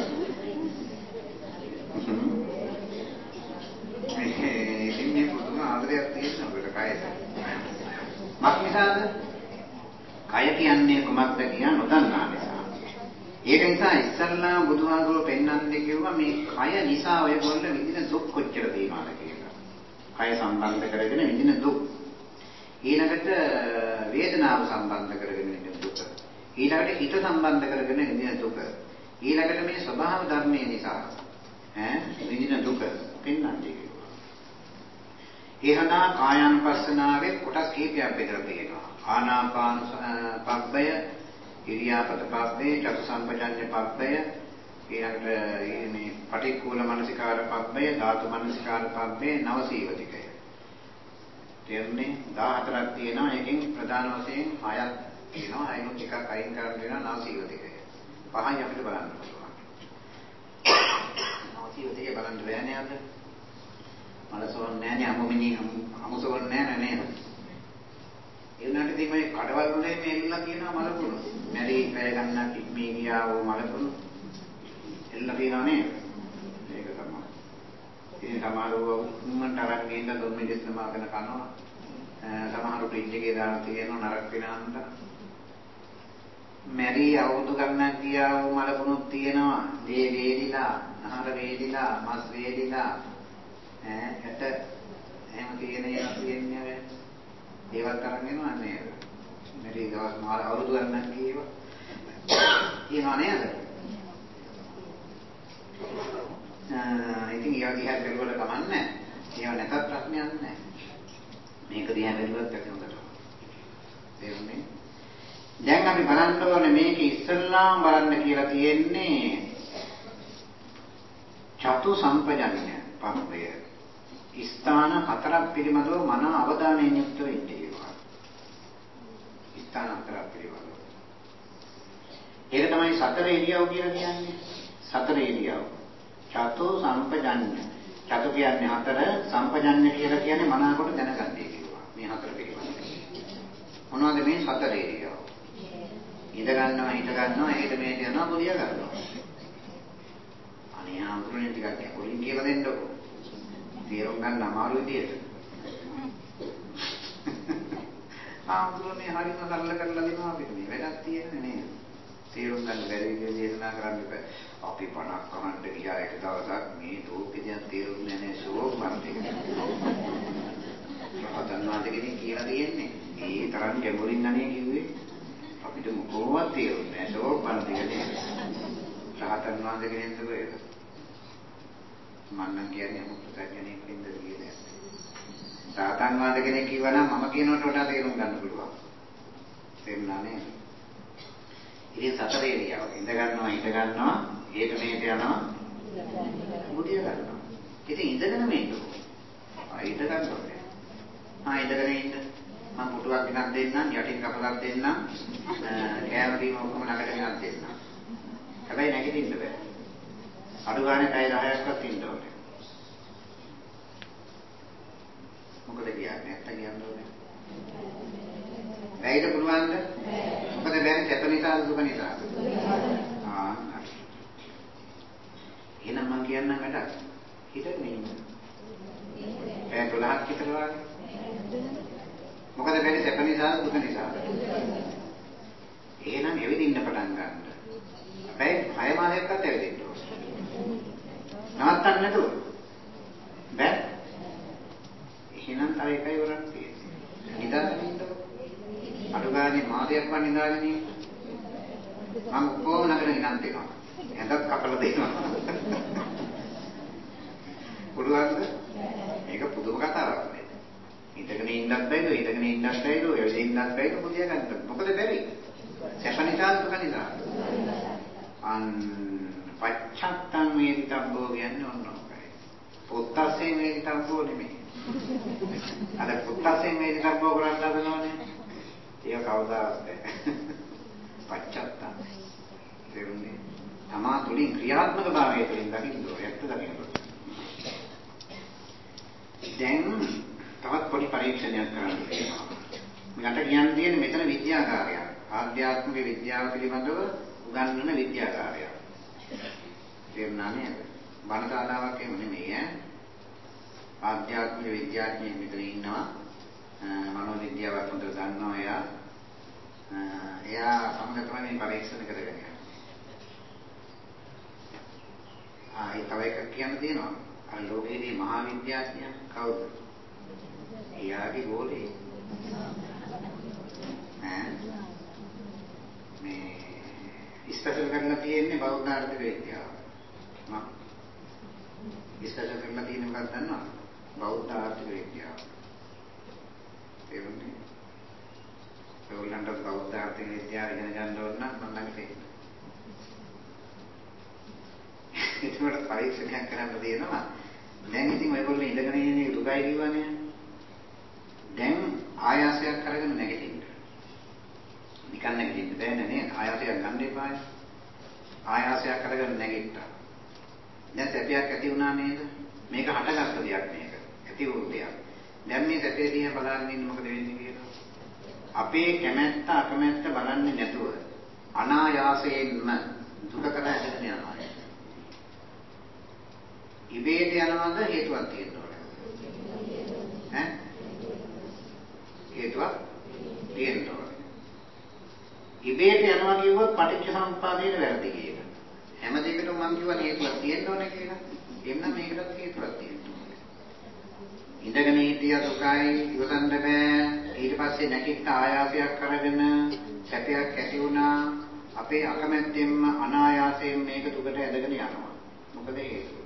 මේ ඉතින් මේ පුදුම ආදරයක් තියෙන අපිට කයට. මක්නිසාද? කය කියන්නේ කොමක්ද කියන නොදන්නා නිසා. ඒක නිසා ඉස්සල්ලා බුදුහාමුදුරුවෝ පෙන්වන්නේ කිව්වා මේ කය නිසා ඔයගොල්ලෝ විඳින දුක් කොච්චර තියෙනවද කියලා. කය සම්බන්ධ කරගෙන විඳින දුක්. ඊළඟට වේදනාව සම්බන්ධ කරගෙන විඳින දුක. ඊළඟට හිත සම්බන්ධ කරගෙන ඉන්න දුක. ඊළඟට මේ ස්වභාව ධර්මයේ නිසා ඈ විඳින දුක පෙන්වන්නේ කිව්වා. එහදා කායानुපස්සනාවේ කොටස් කීපයක් බෙදලා තියෙනවා. ආනාපාන පබ්බය, ඉරියාපත පබ්බේ, චතු සම්පජඤ්ඤ පබ්බය, ඊළඟට මේ පටික්කුල මනසිකාර පබ්බය, ධාතු මනසිකාර පබ්බේ, නවසීවතිකය. තේරුණේ 14ක් තියෙනවා. එකෙන් ප්‍රධාන වශයෙන් 6ක් තියෙනවා. අයිනොත් එකක් අයින් කරන්න වෙනවා නවසීවතිකය. පහයි අපිට බලන්න පුළුවන්. නවසීවතිකය බලන්න බෑනේ අද. මලසොන් නෑනේ අමුමිනි අමුසොන් නෑ නේද? ඒ වුණාට ඉතින් මේ කඩවල් වලේ මේ එල්ලලා තියෙනවා මලකුණු. මැරි පැය ගන්නක් ඉක්මී ගියා වූ මලකුණු. එල්ලලා තියෙනවා නේද? ඒක තමයි. ඉතින් සමහරව උම්මන්ට අරන් ගිහින් දුම් මිදිස් නමාගෙන කනවා. සමහරු ෆ්‍රිජ් එකේ දාලා තියෙනවා නරක වෙනාන්ට. මැරි අවුරුදු ගණනක් ගියා වූ මලකුණුත් තියෙනවා. දේ වේලිලා, නහර වේලිලා, මස් වේලිලා ඈ ඇට එහෙම තියෙන ඒවා තියෙන්නේ ඒවත් අරන් එනවා නේද? මෙරි දවස් මාර අවුරුදු ගණනක් ගියේවා. කියනවා නේද? ඉතින් ඒවා දිහා බැලුවට කමන්නේ ඒවා නැතත් ප්‍රශ්නයක් නැහැ. මේක දිහා බැලුවත් ඇති හොඳට. තේරුණේ? දැන් අපි බලන්න ඕනේ මේක ඉස්සල්ලාම බලන්න කියලා තියෙන්නේ චතු සම්පජන්‍ය පබ්බය. ස්ථාන හතරක් පිළිබඳව මන අවධානයෙන් යුක්ත වෙන්න කියනවා. ස්ථාන හතරක් පිළිබඳව. ඒක තමයි සතර ඉරියව් කියලා කියන්නේ. සතර ඉරියව්. චතු සම්පජඤ්ඤ. චතු කියන්නේ හතර, සම්පජඤ්ඤ කියලා කියන්නේ මනාකොට දැනගන්නේ කියනවා. මේ හතර පිළිබඳව. මොනවද මේ සතර ඉරියව්? ඉඳ ගන්නවා, හිට ගන්නවා, එහෙට මෙහෙට යනවා, පොදිය ගන්නවා. අනේ ආන්දරනේ ටිකක් පොලින් කියලා දෙන්නකෝ. තේරුම් ගන්න අමාරු විදියට. ආන්දරනේ හරිම සරල කරලා දෙනවා අපිට මේ වැඩක් තියෙන්නේ නේද? තේරුම් ගන්න බැරි විදිහට දේශනා කරන්න බෑ. අපි 50ක් අහන්න ගියා එක දවසක් මේ ලෝකෙ තේරුන්නේ නැහැ ෂෝක් වන්දේ. රහතන් වහන්සේ කෙනෙක් කියලා තියෙන්නේ. ඒ තරම් ගැඹුරින් අනේ කිව්වේ අපිට මොකවත් තේරුන්නේ නැහැ වන්දේ නේද? රහතන් වහන්සේ කෙනෙක්ද කොහෙද? මම නම් කියන්නේ අමුතු සත්‍යණෙක් වෙන්න කියන්නේ. රහතන් වහන්සේ කෙනෙක් කිව්වනම් මම කියනකට වඩා තේරුම් ගන්න පුළුවන්. තේරුණා නේද? ඉතින් සතර ඉරියව් ඉඳ ගන්නවා හිට ගන්නවා ඊට මෙහෙට යනවා මුදිය ගන්නවා. ඉතින් ඉඳගෙන මේක. ආ ඉඳ ගන්නවා. ආ ඉඳගෙන ඉන්න. මම පුටුවක් ගෙනත් දෙන්නම් යටින් කපලක් දෙන්නම් කෑම දීම ඔක්කොම ළඟට ගෙනත් දෙන්නම්. හැබැයි නැගිටින්න බෑ. අඩු ගානේ පැය 10ක්වත් ඉන්න ඕනේ. මොකද කියන්නේ? නැත්තම් කියන්න ඕනේ. බැයිද පුළුවන්ද? මොකද බැරි සැප නිසා දුක නිසා. ආ. එහෙනම් මම කියන්නම් වැඩක්. හිතගෙන ඉන්න. පැය 12ක් විතර වගේ. මොකද බැරි සැප නිසා දුක නිසා. එහෙනම් එවිදින්න පටන් ගන්න. හැබැයි 6 මාසයක්වත් ඇවිදින්න ඕනේ. නවත්තන්න නැතුව. බෑ. එහෙනම් තව එකයි වරක් තියෙන්නේ. නිදාගෙන ඉන්නකො. අඩු ගානේ මාසයක් වන් නිදාගෙන ඉන්න. මම කොහොම නගර ඉන්නත් දෙනවා. ඇඳක් කපලා දෙනවා. පුළුවන්ද? මේක පුදුම කතාවක් නේ. ඉඳගෙන ඉන්නත් බැයිද, ඉඳගෙන ඉන්නත් බැයිද, එවෙලින්නත් බැයිද පුදිය ගන්න. මොකද බැරි? සැප නිසා දුක නිසා. අන් පච්චත්තං වේදිතබ්බෝ කියන්නේ ඔන්න ඔකයි. පුත්තසෙන් වේදිතබ්බෝ නෙමෙයි. අර පුත්තසෙන් වේදිතබ්බෝ කරන්න හදනවනේ. ඒක කවදාවත් බෑ. පච්චත්තං. තේරුණේ? තමා තුලින් ක්‍රියාත්මක භාවය තුලින් දකින්න ඕනේ. ඇත්ත දකින්න ඕනේ. දැන් තවත් පොඩි පරීක්ෂණයක් කරන්න තියෙනවා. මට කියන්න තියෙන්නේ මෙතන විද්‍යාකාරයක්. ආධ්‍යාත්මික විද්‍යාව පිළිබඳව උගන්වන විද්‍යාකාරයක්. තේරුණා නේද? බණතාලාවක් එහෙම නෙමෙයි ඈ. ආධ්‍යාත්මික විද්‍යාඥයෙක් මෙතන ඉන්නවා. මනෝ විද්‍යාවක් හොඳට දන්නවා එයා. එයා සමග තමයි මේ පරීක්ෂණ කරගෙන යන්නේ. ආ ඒ තව එකක් කියන්න තියෙනවා. අර ලෝකයේදී මහා විද්‍යාඥයා කවුද? එයාගේ ගෝලේ. ඈ මේ ස්පෙෂල් කරලා තියෙන්නේ බෞද්ධ ආර්ථික විද්‍යාව. මම ස්පෙෂල් කරලා තියෙන්නේ මොකක්ද දන්නවද? බෞද්ධ ආර්ථික විද්‍යාව. තේරුණේ? ඒගොල්ලන්ට බෞද්ධ ආර්ථික විද්‍යාව ඉගෙන ගන්න ඕන නම් මම ළඟට එන්න. ඒකට පරීක්ෂණයක් කරන්න තියෙනවා. දැන් ඉතින් ඔයගොල්ලෝ ඉඳගෙන ඉන්නේ දුකයි කියවනේ. දැන් ආයාසයක් අරගෙන නැගිටින්න. නිකන් නැගිටින්න බෑනේ නේද? ආයාසයක් ගන්න එපායි. ආයාසයක් අරගෙන නැගිට්ටා. දැන් සැපයක් ඇති වුණා නේද? මේක හටගත්ත දෙයක් මේක. ඇති වූ දෙයක්. දැන් මේ සැපේ දිහා බලන්න ඉන්න මොකද වෙන්නේ කියලා? අපේ කැමැත්ත අකමැත්ත බලන්නේ නැතුව අනායාසයෙන්ම දුකකට ඇදගෙන යනවා. ඉබේට යනවද හේතුවක් තියෙනවද? ඈ? හේතුවක් තියෙනවා. ඉබේට යනවා කිව්වොත් පටිච්ච සමුප්පාදයේ වැරදි කියලා. හැම දෙයකටම මම කියවනේ හේතුවක් තියෙන්න ඕනේ කියලා. එන්න මේකටත් හේතුවක් තියෙන්න ඕනේ. ඉඳගෙන හිටිය දුකයි ඉවසන්න බෑ. ඊට පස්සේ නැගිට ආයාසයක් අරගෙන සැපයක් ඇති වුණා. අපේ අකමැත්තෙන්ම අනායාසයෙන් මේක දුකට ඇදගෙන යනවා. මොකද හේතුව?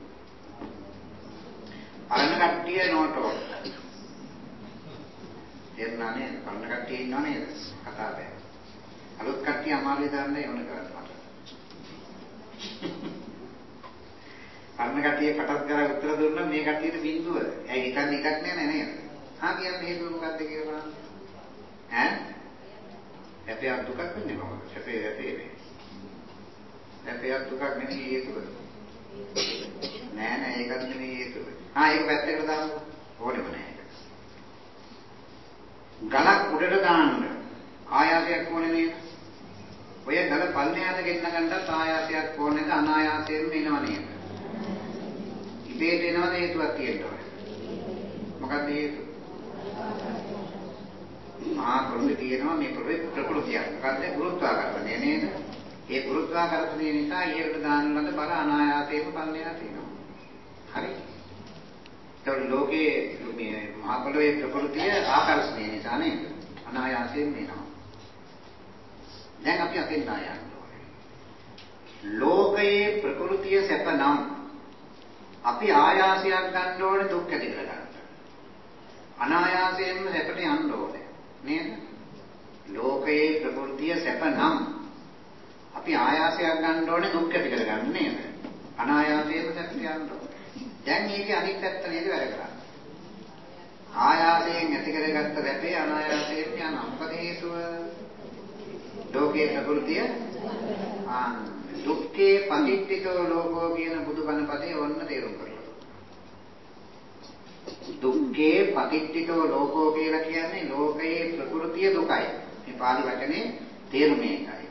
පරණ කට්ටිය නෝටෝ. තේරුණා නේද? පරණ කට්ටිය ඉන්නව නේද? කතා බෑ. අලුත් කට්ටිය අමාරුයි දාන්න එවන කරන්න මට. පරණ කට්ටිය පටත් කරලා උත්තර දුන්නා මේ කට්ටියට බින්දුව. ඇයි හිතන්නේ එකක් නෑ නේද? හා කියන්නේ හේතුව මොකක්ද කියලා බලන්න. ඈ? හැපේ දුකක් වෙන්නේ කොහොමද? හැපේ හැපේ නේ. හැපේ දුකක් නෙමෙයි හේතුව. නෑ නෑ ඒකත් නෙමෙයි හේතුව. ආ ඒක පැත්තකට දාමු. ඕනෙම නෑ. ගලක් උඩට දාන්න ආයාසයක් ඕනේ නේද? ඔය ගල පල්ලෙහාට ගෙන්න ගන්නත් ආයාසයක් ඕනේද අනායාසයෙන්ම එනව නේද? ඉබේට එනවද හේතුවක් තියෙනවා. මොකක්ද හේතුව? මහා පොළොවේ තියෙනවා මේ පොළොවේ ප්‍රകൃතියක්. මොකද්ද ගුරුත්වාකර්ෂණය නේද? ඒ ගුරුත්වාකර්ෂණය නිසා ඉහළට දාන ලද බල අනායාසයෙන්ම පල්ලෙහාට එනවා. හරි? ඒතකොට ලෝකයේ මේ මහා පොළොවේ ප්‍රകൃතිය ආකර්ෂණය නිසා නේද? අනායාසයෙන් එනවා. දැන් අපි අතෙන් ආයන්න ඕනේ. ලෝකයේ ප්‍රകൃතිය සැප නම් අපි ආයාසයක් ගන්න ඕනේ දුක් ඇති කර ගන්න. අනායාසයෙන්ම සැපට යන්න ඕනේ. නේද? ලෝකයේ ප්‍රകൃතිය සැප නම් අපි ආයාසයක් ගන්න ඕනේ දුක් ඇති කර ගන්න නේද? අනායාසයෙන්ම සැපට යන්න ඕනේ. දැන් මේකේ අනිත් පැත්ත නේද වැඩ කරන්නේ. ආයාසයෙන් ඇති කරගත්ත රැපේ අනායාසයෙන් යනවා. මොකද හේතුව? ලෝකයේ ප්‍රകൃතිය ආන් දුක්ඛේ පටිච්චිතෝ ලෝකෝ කියන බුදුබණ පදේ ඔන්න තේරුම් කරගන්න. දුක්ඛේ පටිච්චිතෝ ලෝකෝ කියලා කියන්නේ ලෝකයේ ප්‍රകൃතිය දුකයි. මේ පාලි වචනේ තේරුම ඒකයි.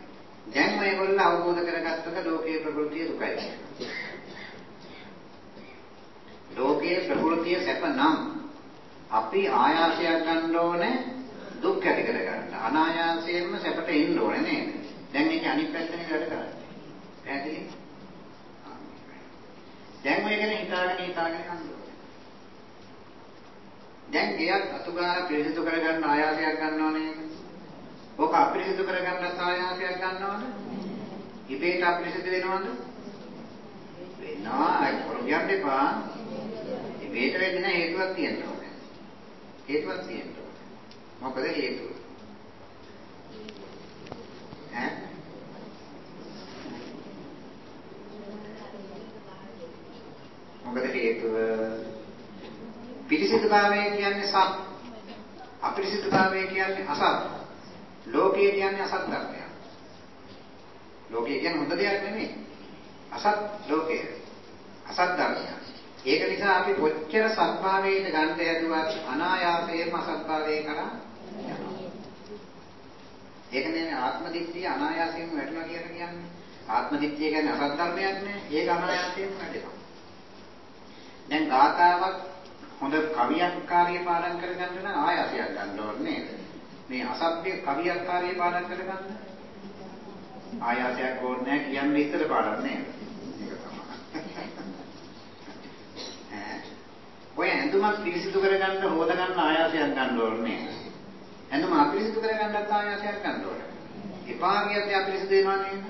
දැන් මේගොල්ලෝ අවබෝධ කරගත්තක ලෝකයේ ප්‍රകൃතිය දුකයි. ලෝකයේ ප්‍රകൃතිය සැප නම් අපි ආයාසයක් ගන්න ඕනේ දුක් ඇති කර ගන්න. අනායාසයෙන්ම සැපට එන්න ඕනේ නේද? දැන් මේක අනිත් පැත්තනේ වැඩ කරන්නේ. පැහැදිලි? දැන් මේ ගැන හිතාගෙන හිතාගෙන යන්න ඕනේ. දැන් ගියක් අතුගාන පිරිසිදු කරගන්න ආයාසයක් ගන්නව නේද? ඕක අපිරිසිදු කරගන්නත් ආයාසයක් ගන්නවද? ඉබේට අපිරිසිදු වෙනවද? වෙනවා. ඒක කියන්නේ එපා. ඉබේට වෙන්නේ නැහැ හේතුවක් තියෙනවා. හේතුවක් තියෙනවා. මොකද හේතුව? ඈ? මොකද හේතුව? පිරිසිදුභාවය කියන්නේ සත්. අපිරිසිදුභාවය කියන්නේ අසත්. ලෝකය කියන්නේ අසත් ධර්මයක්. ලෝකය කියන්නේ හොඳ දෙයක් නෙමෙයි. අසත් ලෝකය. අසත් ධර්මයක්. ඒක නිසා අපි කොච්චර සත්භාවයෙන් ගන්න හැදුවත් අනායාසයෙන්ම අසත්භාවයේ කරා යනවා. ඒක නේ ආත්ම දිට්ඨිය අනායාසයෙන් වැටෙනවා කියලා කියන්නේ. ආත්ම දිට්ඨිය කියන්නේ අසත් ධර්මයක් නේ. ඒක අනායාසයෙන් වැටෙනවා. දැන් ගාථාවක් හොඳ කවියක් කාර්ය පාඩම් කරගන්න නම් ආයාසයක් ගන්න ඕනේ නේද? මේ අසත්‍ය කවියක් කාර්ය පාඩම් කරගන්න ආයාසයක් ඕනේ නැහැ කියන්නේ ඉතල පාඩම් නේද? ඔය ඇඳුමක් පිරිසිදු කරගන්න හොද ගන්න ආයාසයක් ගන්න ඕනේ. ඇඳුම අපිරිසිදු කරගන්නත් ආයාසයක් ගන්න ඕනේ. එපා කියද්දී අපිරිසිදු වෙනවා නේද?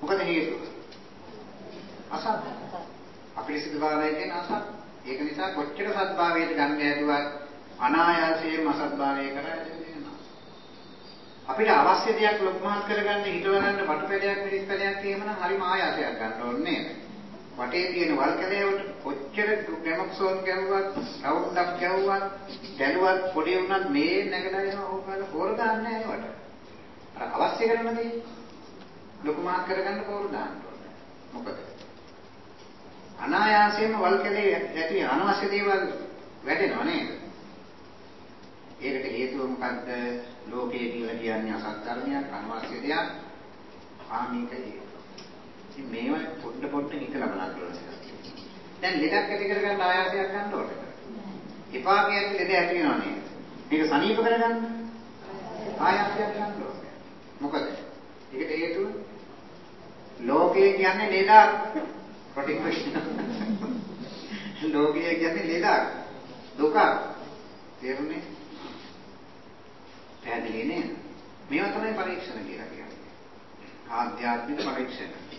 මොකද හේතුව? අසත්. අපිරිසිදු භාවය කියන අසත්. ඒක නිසා කොච්චර සත්භාවයට ගන්න ඇදුවත් අනායාසයෙන්ම අසත්භාවය කරා ඇදෙනවා. අපිට අවශ්‍ය දෙයක් ලොක්මහත් කරගන්න හිතවලන්න වටපැලයක් මිරිස් පැලයක් එහෙමනම් හරිම ආයාසයක් ගන්න ඕනේ නේද? වටේ තියෙන වල් කැලේවට කොච්චර ඩෙමොක්සෝන් ගැව්වත්, රවුන්ඩ් ගැව්වත්, දැලුවත් පොඩි වුණත් මේ නැගලා එනවා ඕකල හොර ගන්න නැහැ ඒවට. අර අවශ්‍ය කරන දේ ලොකු මාක් කරගන්න පොර දාන්න ඕනේ. මොකද? අනායාසයෙන්ම වල් කැලේ ඇති අනවශ්‍ය දේවල් වැඩෙනවා නේද? ඒකට හේතුව මොකද්ද? ලෝකයේ කියලා කියන්නේ අසත් ධර්මයක්, අනවශ්‍ය දෙයක්, ආමික හේතු. ඉතින් මේවා පොඩ පොඩ හිතලා බලන්න ඕනේ. දැන් ලෙඩක් ඇති කරගන්න ආයාසයක් ගන්න ඕනේ. එපා කියන්නේ ලෙඩ ඇති වෙනව නේද? මේක සනීප කරගන්න ආයාසයක් ගන්න ඕනේ. මොකද? ඒකට හේතුව ලෝකයේ කියන්නේ ලෙඩක්. ප්‍රතික්ෂේප. ලෝකයේ කියන්නේ ලෙඩක්. දුකක්. තේරුණේ? පැහැදිලි නේද? මේවා තමයි පරීක්ෂණ කියලා කියන්නේ. ආධ්‍යාත්මික පරීක්ෂණ.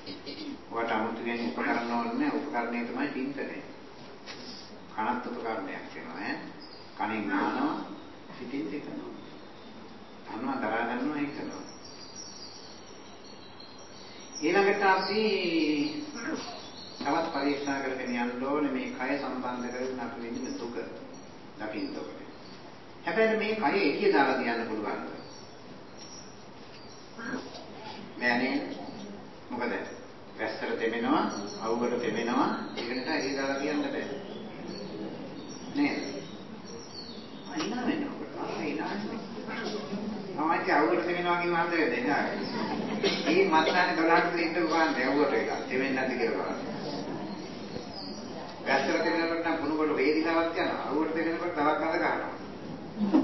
ඔයාට අමුතුවෙන් උපකරණ ඕනේ උපකරණය තමයි චින්තනය. කනත් උපකරණයක් වෙනවා ඈ. කණෙන් නානවා, සිතින් සිතනවා. අන්නවා දරා ගන්නවා හිතනවා. ඊළඟට අපි තවත් පරීක්ෂා කරගෙන යන්න ඕනේ මේ කය සම්බන්ධ කරගෙන අපි විඳින දුක දකින්න ඕනේ. හැබැයි මේ කය එළිය දාලා තියන්න පුළුවන්ද? නෑ නේද? මොකද? වැස්සට දෙමෙනවා, අවුවට දෙමෙනවා, ඒක නිසා එළිය දාලා තියන්න බෑ. නේද? අයිනා වෙනවා. අයිනා වෙනවා. මමත් අවුවට දෙමෙනවා කියන හන්දේ දෙන්නා. මේ මත්සානේ 12ට ඉන්න ගුවන් දෙවුවට එක. දෙවෙන්නේ නැති කියලා බලන්න. වැස්සට දෙමෙනකොට නම් පුණුකොට වේදිකාවක් යනවා. අවුවට දෙමෙනකොට තවත් අඳ ගන්නවා.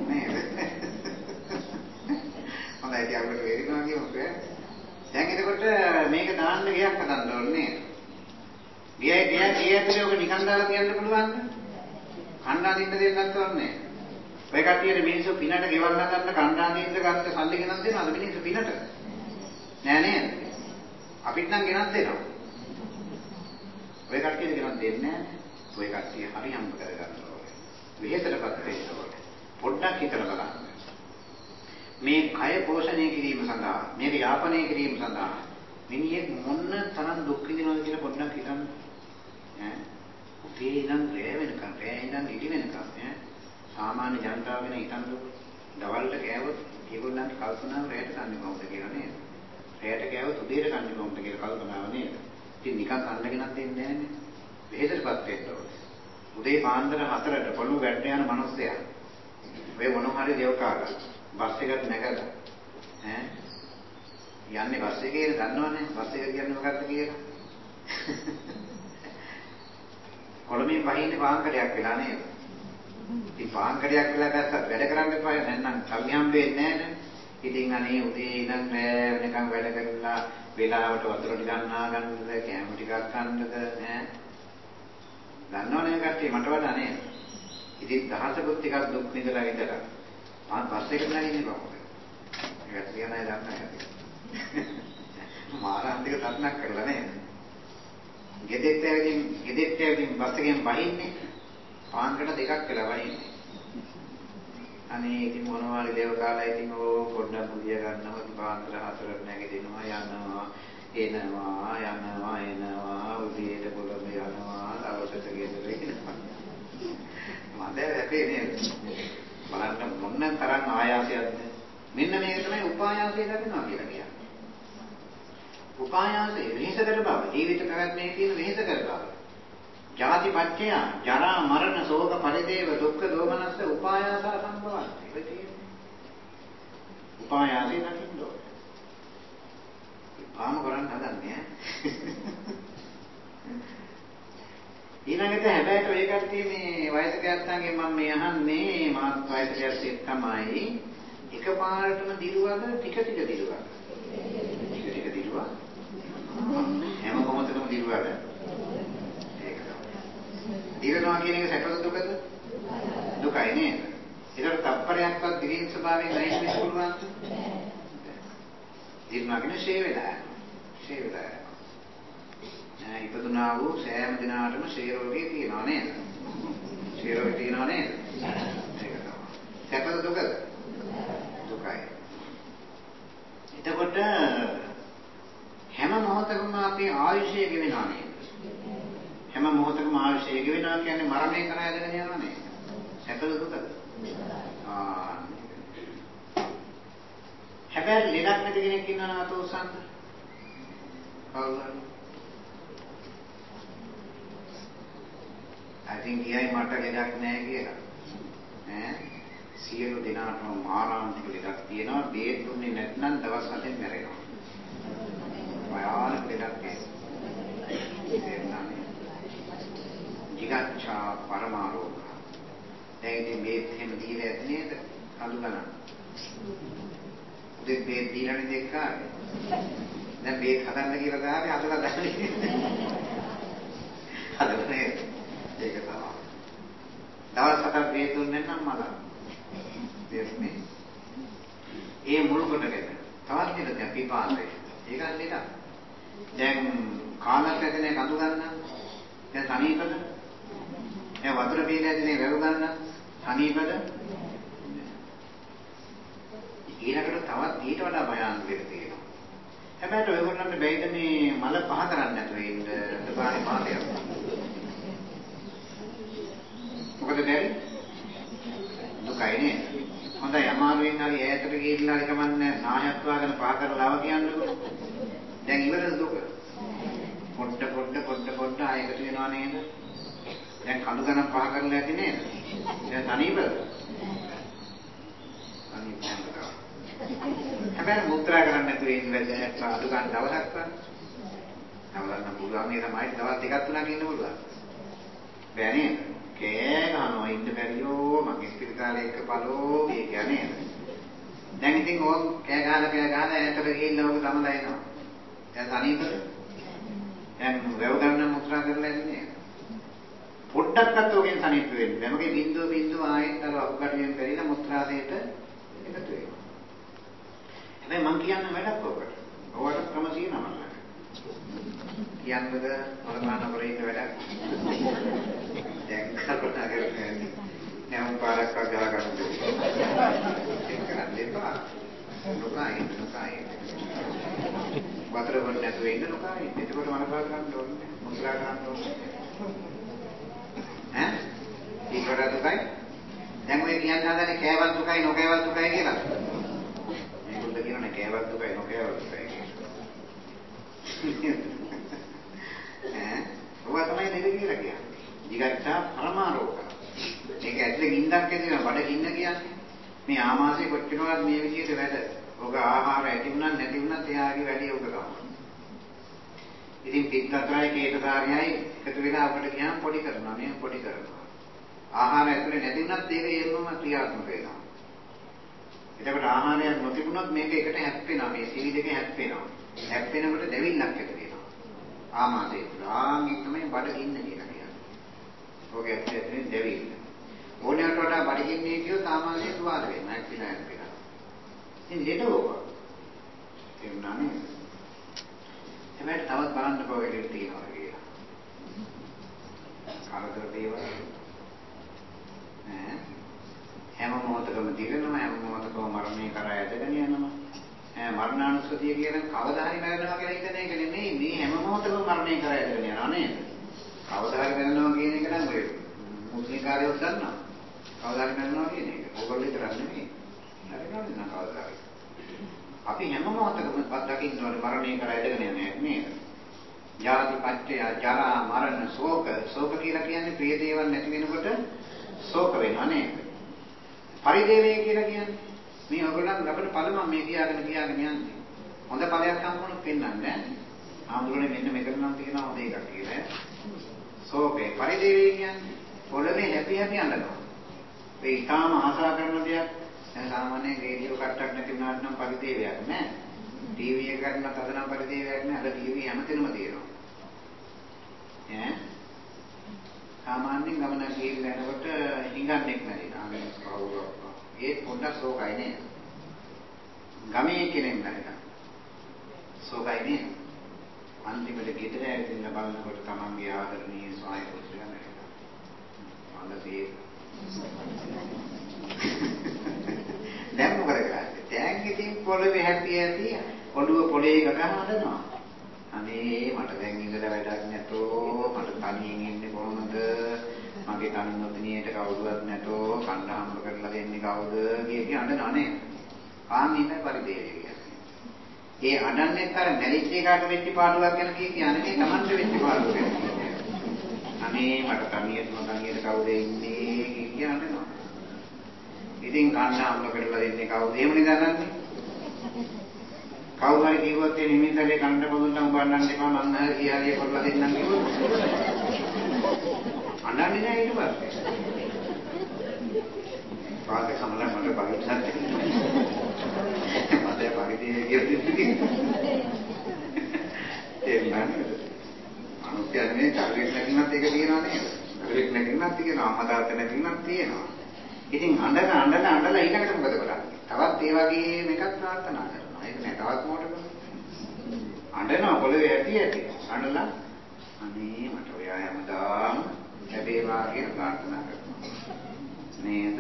නේද? හොඳයි ඉතින් අපිට වේදිනවා කියමුකෝ. දැන් එතකොට මේක දාන්න ගියක් හදන්න ඕනේ. ගියයි ගියයි ගියයි ඔක නිකන් දාලා තියන්න පුළුවන්ද? කණ්ඩා දින්න දෙන්නත් ඕනේ. ඔය කට්ටියට මිනිස්සු පිනට ගෙවල් හදන්න කණ්ඩා දින්න ගන්න සල්ලි ගෙනත් දෙනවද මිනිස්සු පිනට? නෑ නේද? අපිට නම් ගෙනත් දෙනවා. ඔය කට්ටියට ගෙනත් දෙන්නේ නෑ. ඔය කට්ටිය හරි හම්බ කරගන්න ඕනේ. විහෙතටපත් වෙන්න ඕනේ. පොඩ්ඩක් හිතලා බලන්න. මේ කය පෝෂණය කිරීම සඳහා මේක යාපනය කිරීම සඳහා මිනිහෙක් මොන තරම් දුක් විඳිනවද කියලා පොඩ්ඩක් හිතන්න. ඈ? උදේ ඉඳන් රැ වෙනකම් රැ ඉඳන් ඉදි වෙනකම් ඈ? සාමාන්‍ය ජනතාව ගැන හිතන්නකො දවල්ට කෑවොත් ඒගොල්ලන්ට කල්පනාව රැට කන්නේ කොහොමද කියලා නේද? රැට කෑවොත් උදේට කන්නේ කොහොමද කියලා කල්පනාව නේද? ඉතින් නිකන් කන්නගෙනත් දෙන්නේ නැහැනේ වෙහෙසටපත් වෙන්න ඕනේ. උදේ පාන්දර 4ට පොළොව වැට්ට යන මිනිස්සයා. ඔය මොන හරි දේවකාරා. බස් එකට නැගලා. ඈ? යන්නේ බස් එකේ දන්නවනේ. බස් එක කියන්නේ මොකක්ද කියලා? කොළඹින් වහින්නේ පාන්කඩයක් වෙලා නේද? ඉතින් පාන්කඩයක් වෙලා දැස්සත් වැඩ කරන්න එපා. නැත්නම් සල්ලි හම්බෙන්නේ නැහැ ඉතින් අනේ උදේ ඉඳන් රෑ වෙනකන් වැඩ කරලා වෙලාවට වතුර ටිකක් නාගන්නද කෑම ටිකක් කන්නද ඈ? දන්නවනේ කට්ටිය මට වඩා නේද? ඉතින් දහසකුත් ටිකක් දුක් විඳලා ඉඳලා. මම බස් එකට නැගින්නේ කොහොමද? ඒක කියන අය දන්නේ නැහැ. මාරාන්තික තරණක් කරලා නේද? ගෙදෙට්ට ඇවිදින් ගෙදෙට්ට ඇවිදින් බස් එකෙන් වහින්නේ පාන්කට දෙකක් වෙලා වහින්නේ. අනේ ඉතින් මොනවා හරි දේව කාලා ඉතින් ඕ පොඩ්ඩක් බුදිය ගන්නවා පාන්තර හතරට නැගිටිනවා යනවා එනවා යනවා එනවා උදේට පොළොම යනවා දවසට ගෙදර එනවා. මන්ද හැපේ නේද? බලන්න මොන තරම් ආයාසයක්ද? මෙන්න මේක තමයි උපායාසය ලැබෙනවා කියලා කියන්නේ. උපායාසය වෙහෙසකර බව ජීවිත පැවැත්මේ තියෙන වෙහෙසකර බව. ජාති පත්‍ය ජරා මරණ ශෝක පරිදේව දුක්ඛ දෝමනස්ස උපායාස සම්භවන්ති ඒක තියෙන්නේ. උපායාසය දකින්න ඕනේ. ආම කරන්න හදන්නේ ඊළඟට හැබැයි ඔය කට්ටිය මේ වයසක යත්තන්ගෙන් මම මේ අහන්නේ මාත් වයසක යත්තෙක් තමයි. එකපාරටම දිරුවද ටික ටික දිරුවද? ටික ටික දිරුවා. හැම මොහොතකම දිරුවද? ඒක. දිරනවා කියන එක සැපද දුකද? දුකයි නේද? ඒකට තප්පරයක්වත් දිරින් ස්වභාවයෙන් නැහින්න පුළුවන්ද? දිරනවා කියන්නේ ෂේ වෙලා. ෂේ වෙලා. යනවා. ඉපදුනා වූ සෑම දිනාටම ෂේ රෝගී තියෙනවා නේද? ෂේ රෝගී තියෙනවා නේද? ඒක තමයි. සැපද දුකද? දුකයි. එතකොට හැම මොහොතකම අපේ ආයුෂය ගෙවෙනවා නේද? හැම මොහොතකම ආයුෂය ගෙවෙනවා කියන්නේ මරණය කරා යදගෙන යනවා නේද? සැපද දුකද? ආ හැබැයි ලෙඩක් නැති කෙනෙක් ඉන්නවනම් අත උස්සන්න. කවුරු හරි. I think කියයි මට ලෙඩක් නැහැ කියලා. ඈ සියලු දෙනාටම මාරාන්තික ලෙඩක් තියෙනවා. බේත් දුන්නේ නැත්නම් දවස් හතෙන් මැරෙනවා. භයානක ලෙඩක් තියෙනවා. ජිගච්ඡා පරමාරෝග. දැන් ඉතින් බේත් එහෙම දීලා ඇති නේද? කඳු ගණන්. දෙත් බේත් දීලානේ දෙක්කාවේ. දැන් බේත් හදන්න කියලා ගාවේ හදලා දැන්නේ. හදන්නේ ඒක තමයි. දවස් හතක් බේත් දුන්නේ නම් මල. දෙස්නේ. ඒ මුල් කොටගෙන තවත් නේද දැන් පිපාසය. ඒක නේද? දැන් කාලක් ඇතනේ කඳු ගන්න. දැන් සනීපද? දැන් වතුර පීලා ඇතනේ වැව ගන්න. සනීපද? ඊළඟට තවත් ඊට වඩා භයානක දෙයක් තියෙනවා. හැබැයි ඔයගොල්ලන්ට බැයිද මේ මල පහ කරන්න නැතුව ඉන්න දෙපාරේ මාතයක්. මොකද බැරි? දුකයි නේද? හොඳයි අමාරුවෙන් හරි ඈතට ගිහිල්ලා හරි කමන්නේ නාහයක් වාගෙන පහ කරලා ආව කියන්නකෝ. දැන් ඉවරද දුක? පොඩ පොඩ පොඩ පොඩ ආයකට වෙනවා නේද? දැන් කඳු ගණන් පහ කරලා ඇති නේද? දැන් තනීපද? තනීපද? හැබැයි මුත්‍රා කරන්න නැතුව ඉන්න බැහැ අඩු ගන්න දවසක් ගන්න. නවලන්න පුළුවන් ඒ තමයි දවස් දෙකක් තුනක් ඉන්න පුළුවන්. බෑ නේද? කෑ ගන්නවා ඉන්න බැරියෝ මගේ ස්පිරිතාලේ එක්ක පළෝ ඒ කියන්නේ. දැන් ඉතින් ඕක කෑ ගහලා කෑ ගහලා ඈතට ගිහින් ඕක තමලා එනවා. දැන් තනියමද? දැන් වැව ගන්න මුත්‍රා කරලා ඉන්නේ. පොඩ්ඩක්වත් ඕකෙන් තනියම වෙන්නේ. දැන් මගේ බින්දුව බින්දුව ආයෙත් අර අකුකටියෙන් පෙරිලා මුත්‍රාසයට එකතු වෙනවා. හැබැයි මං කියන්න වැඩක් ඔකට. ඔයාලට ක්‍රම තියෙනවා මම. කියන්නද මොනවාන කරේ ඉන්න වැඩක්. දැන් කල්පනා කරන්නේ නැවුම් පාරක් ගහ ගන්න ඒක කරන්න එපා. නොකයි නොකයි. වතර කොට නැතුව ඉන්න නොකයි. එතකොට මනපාල ගන්න ඕනේ. මුත්‍රා ගන්න ඕනේ. ඈ? ඊකට දුකයි. දැන් ඔය කියන්න හදන්නේ කෑවත් දුකයි නොකෑවත් දුකයි කියලා. මේගොල්ලෝ කියනනේ කෑවත් දුකයි නොකෑවත් දුකයි ඈ ඔවා තමයි දෙක කියලා කියන්නේ. Jigaccha paramaroga. මේක ඇතුලේ ගින්නක් ඇතිවෙන බඩ ගින්න කියන්නේ. මේ ආමාශය කොච්චරවත් මේ විදිහට වැඩ. ඔක ආහාර ඇති වුණත් නැති වුණත් එයාගේ වැඩේ ඔක තමයි. ඉතින් පිටතරයි කේතකාරයයි එකතු වෙලා අපිට කියන් පොඩි කරනවා මේ පොඩි කරනවා. ආහාර ඇතුලේ නැති වුණත් ඒක ඒකම ක්‍රියාත්මක වෙනවා. එතකොට ආහාරයක් නොතිබුණොත් මේක එකට හැප්පෙනවා මේ සිවි දෙක හැප්පෙනවා. හැප්පෙනකොට දැවිල්ලක් ඇති වෙනවා. ආමාශය තුළ ආන්ගේ තමයි බඩගින්න කියලා කියන්නේ. ඔගේ ඇත්තටම දැවිල්ල. ඕනෑමට වඩා බඩගින්නේ කියොත් ආමාශය තුවාල වෙනවා ඇක්සිඩන්ට් වෙනවා. ඉතින් ලෙඩ ඕක. තේරුණා නේද? හැබැයි තවත් බලන්න කොහෙද තියෙනවා කියලා. කරදර දේවල් ඈ හැම මොහොතකම දිරනවා හැම මොහොතකම මරණය කරා ඇදගෙන යනවා ඈ මරණානුස්සතිය කියන කවදා හරි මරනවා කියලා හිතන එක නෙමෙයි මේ හැම මොහොතකම මරණය කරා ඇදගෙන යනවා නේද කවදා හරි මරනවා කියන එක නම් ඔය මුස්ලිම් කාර්යයක් දන්නවා කවදා හරි මරනවා කියන එක. ඕගොල්ලෝ විතරක් නෙමෙයි. හරිනවද නෑ කවදා හරි අපි හැම මොහොතකම දකින්න ඕනේ මරණය කරා ඇදගෙන යන්නේ නේද? ජාති පත්‍ය ජරා මරණ ශෝක. ශෝක කියලා කියන්නේ ප්‍රිය දේවල් නැති වෙනකොට ශෝක වෙනවා නේද? පරිදේවය කියලා කියන්නේ මේ ඔයගොල්ලන් ලබන ඵල මම මේ කියාගෙන කියාගෙන යන්නේ. හොඳ ඵලයක් හම්බුනොත් පෙන්වන්නේ ආමුදුරනේ මෙන්න මෙතන නම් තියෙනවා හොඳ එකක් කියලා. සෝපේ පරිදේවය කියන්නේ පොළවේ හැපි හැපි අඬනවා. ඒ ඊටාම ආශා කරන දෙයක් දැන් සාමාන්‍යයෙන් රේඩියෝ කට්ටක් නැති වුණාට නම් පරිදේවයක් නෑ. ටීවී එක කරනත් අද නම් පරිදේවයක් නෑ. අද ටීවී හැමතැනම තියෙනවා. ඈ සාමාන්‍යයෙන් ගමන ගිහින් යනකොට හිඟන්නේක් නැරිලා අනේ කවුරුත් ඒ පොඩ්ඩක් සෝකයි නේද ගමේ කෙනෙක් නැරිලා සෝකයි නේද අන්තිමට ගෙදර ඇවිදින්න බලනකොට තමන්ගේ ආදරණීය ස්වාමි පුත්‍රයා මැරෙනවා. අඟසේ දැන් මොකද කරන්නේ? දැන් ඉතින් පොළවේ හැපි හැපි ඔළුව පොළේ ගහනවා. අනේ මට දැන් ඉඳලා වැඩක් නැතෝ මට තනියෙන් ඉන්නේ කොහොමද? මගේ තනි නොතනියට කවුරුවත් නැතෝ කන්න හම්බ කරලා දෙන්නේ කවුද කිය කිය අඬනවා නේද? ආන් ඉන්න පරිදේවය කියන්නේ. ඒ අඬන්නේ අර මැරිච්ච එකාට වෙච්ච පාඩුවක් ගැන කිය කියන්නේ මේ Tamante වෙච්ච පාඩුව ගැන. අනේ මට තනියට නොතනියට කවුද ඉන්නේ කිය කිය අඬනවා. ඉතින් කන්න හම්බ කරලා දෙන්නේ කවුද? එහෙමනේ දන්නන්නේ. කවුරු හරි කිව්වොත් ඒ නිමිතලේ කන්න පොදුන්ට උඹ අන්නන්න එපා මං හරි කියාලිය කරලා දෙන්නම් කිව්වොත් අන්නන්නේ නෑ ඊට පස්සේ පාද සමල මට බයිට්සත් මට පරිදි කියන්නේ ඒ නන්නේ අනුත්‍යන්නේ චාරික් නැතිනත් ඒක තියෙනවා නේද චාරික් නැතිනත් තියෙනවා අම්මා තාත්තා නැතිනත් තියෙනවා ඉතින් අඬන අඬන අඬලා ඊළඟට මොකද කරන්නේ තවත් ඒ වගේ එකක් ප්‍රාර්ථනා කරනවා ඒක නෑ තවත් මොකටද? අඬනවා පොළවේ ඇටි ඇටි. අඬලා අනේ මට ඔයා හැමදාම ලැබේවා කියලා ප්‍රාර්ථනා කරනවා. නේද?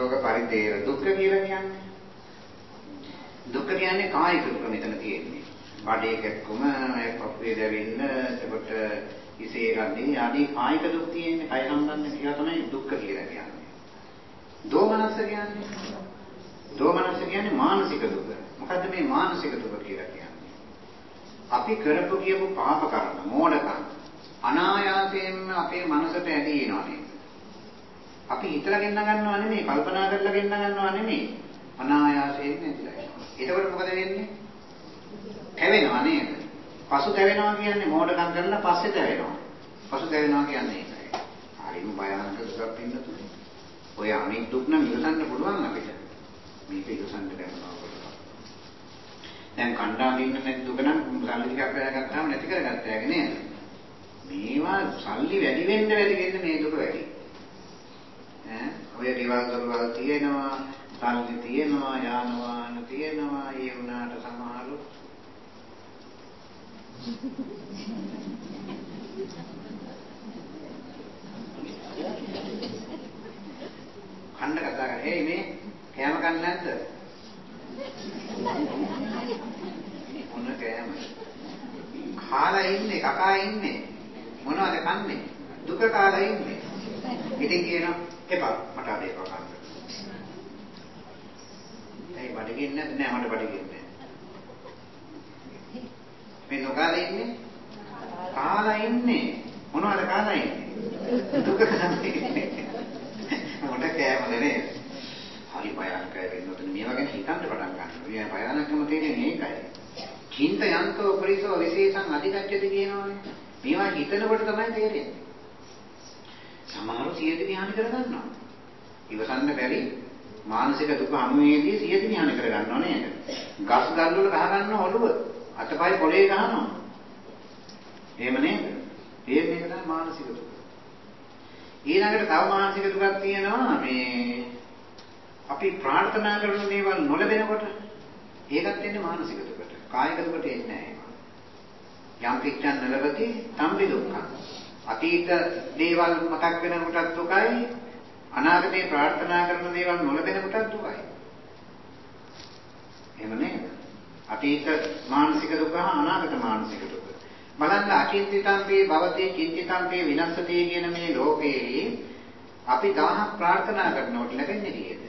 ශෝක පරිදේව දුක්ඛ කියලා කියන්නේ. දුක්ඛ කියන්නේ කායික දුක මෙතන තියෙන්නේ. බඩේ කැක්කුම, පපුවේ දැවෙන්න, එතකොට ඉසේ රදී ආදී කායික දුක් තියෙන්නේ. කය සම්බන්ධ කියලා තමයි දුක්ඛ කියලා කියන්නේ. දෝමනස්ස කියන්නේ දෝමනස්ස කියන්නේ මානසික දුක. මොකද්ද මේ මානසික දුක කියලා කියන්නේ? අපි කරපු කියපු පාප කර්ම, මෝඩකම් අනායාසයෙන්ම අපේ මනසට ඇදී එනවා නේද? අපි හිතලා ගෙන්න ගන්නව නෙමෙයි, කල්පනා කරලා ගෙන්න ගන්නව නෙමෙයි. අනායාසයෙන් ඇදිලා එනවා. එතකොට මොකද වෙන්නේ? තැවෙනවා නේද? පසු තැවෙනවා කියන්නේ මෝඩකම් කරලා පස්සේ තැවෙනවා. පසු තැවෙනවා කියන්නේ ඒකයි. හරිම භයානක දුකක් ඉන්න තුනේ. ඔය අනිත් දුක් නම් ඉවසන්න පුළුවන් අපිට. මේක ඉවසන්න බැහැ දැන් කණ්ඩා දින්න නැති දුක නම් සල්ලි ටිකක් වැයගත්තාම නැති කරගත්ත හැකි නේද? මේවා සල්ලි වැඩි වෙන්න වැඩි වෙන්න මේ දුක වැඩි. ඈ ඔය ගෙවල් දොරවල් තියෙනවා, සල්ලි තියෙනවා, යාන වාහන තියෙනවා, ඒ වුණාට සමහරු කන්න කතා කරා. "හේ මේ කෑම කන්නේ නැද්ද?" මොන කෑම? කාලා ඉන්නේ, කකා ඉන්නේ. මොනවද කන්නේ? දුක කාලා ඉන්නේ. ඉතින් කියනවා එපා මට අද එපා කන්න. ඇයි බඩගින්නේ නැද්ද? නෑ මට බඩගින්නේ නෑ. මේ නොකාලා ඉන්නේ? කාලා ඉන්නේ. මොනවද කාලා ඉන්නේ? දුක කාලා ඉන්නේ. මොන කෑමද නේද? හරි භයානකයි වෙන්නොත් මේවා ගැන හිතන්න පටන් ගන්නවා. මේ භයානකම තියෙන්නේ මේකයි. චින්ත යන්තෝ පරිසෝ විශේෂං අධිගච්ඡති කියනවනේ. මේවා හිතනකොට තමයි තේරෙන්නේ. සමහරව සියදිවි හානි කරගන්නවා. ඉවසන්න බැරි මානසික දුක අනුවේදී සියදිවි හානි කරගන්නව නේද? ගස් ගල් වල ගහ ගන්න ඔළුව අතපය පොළේ ගහනවා. එහෙම නේද? ඒ මේක තමයි මානසික දුක. ඊළඟට තව මානසික දුකක් තියෙනවා මේ අපි ප්‍රාර්ථනා කරන දේවල් නොලැබෙනකොට ඒකත් එන්නේ මානසික දුකට. කායික දුකට එන්නේ නැහැ. යම් පිච්ඡන් නලවති තම්බි දුක්ඛ. අතීත දේවල් මතක් වෙනකොටත් දුකයි අනාගතේ ප්‍රාර්ථනා කරන දේවල් නොලැබෙනකොටත් දුකයි. එහෙම නේද? අතීත මානසික දුක හා අනාගත මානසික දුක. බලන්න අචින්තිතම්පේ භවතේ චින්තිතම්පේ විනස්සතේ කියන මේ ලෝකයේ අපි 1000ක් ප්‍රාර්ථනා කරනකොට ලැබෙන්නේ කීයද?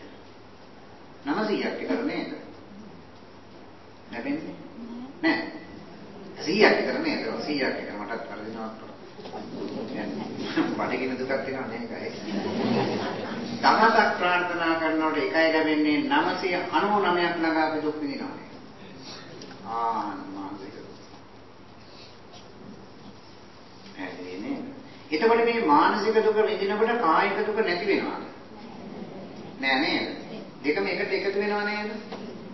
900ක් විතර නේද? ලැබෙන්නේ නෑ. 100ක් විතර නේද? 100ක් විතර මටත් වරදිනවා. බඩගින දුකක් තියෙනවා නේද? දහසක් ප්‍රාර්ථනා කරනකොට එකයි ලැබෙන්නේ 999ක් ළඟ අපි දුක් විඳිනවා. ආ පැහැදිලි නේද? එතකොට මේ මානසික දුක විඳිනකොට කායික දුක නැති වෙනවද? නෑ නේද? දෙකම එකට එකතු වෙනව නේද?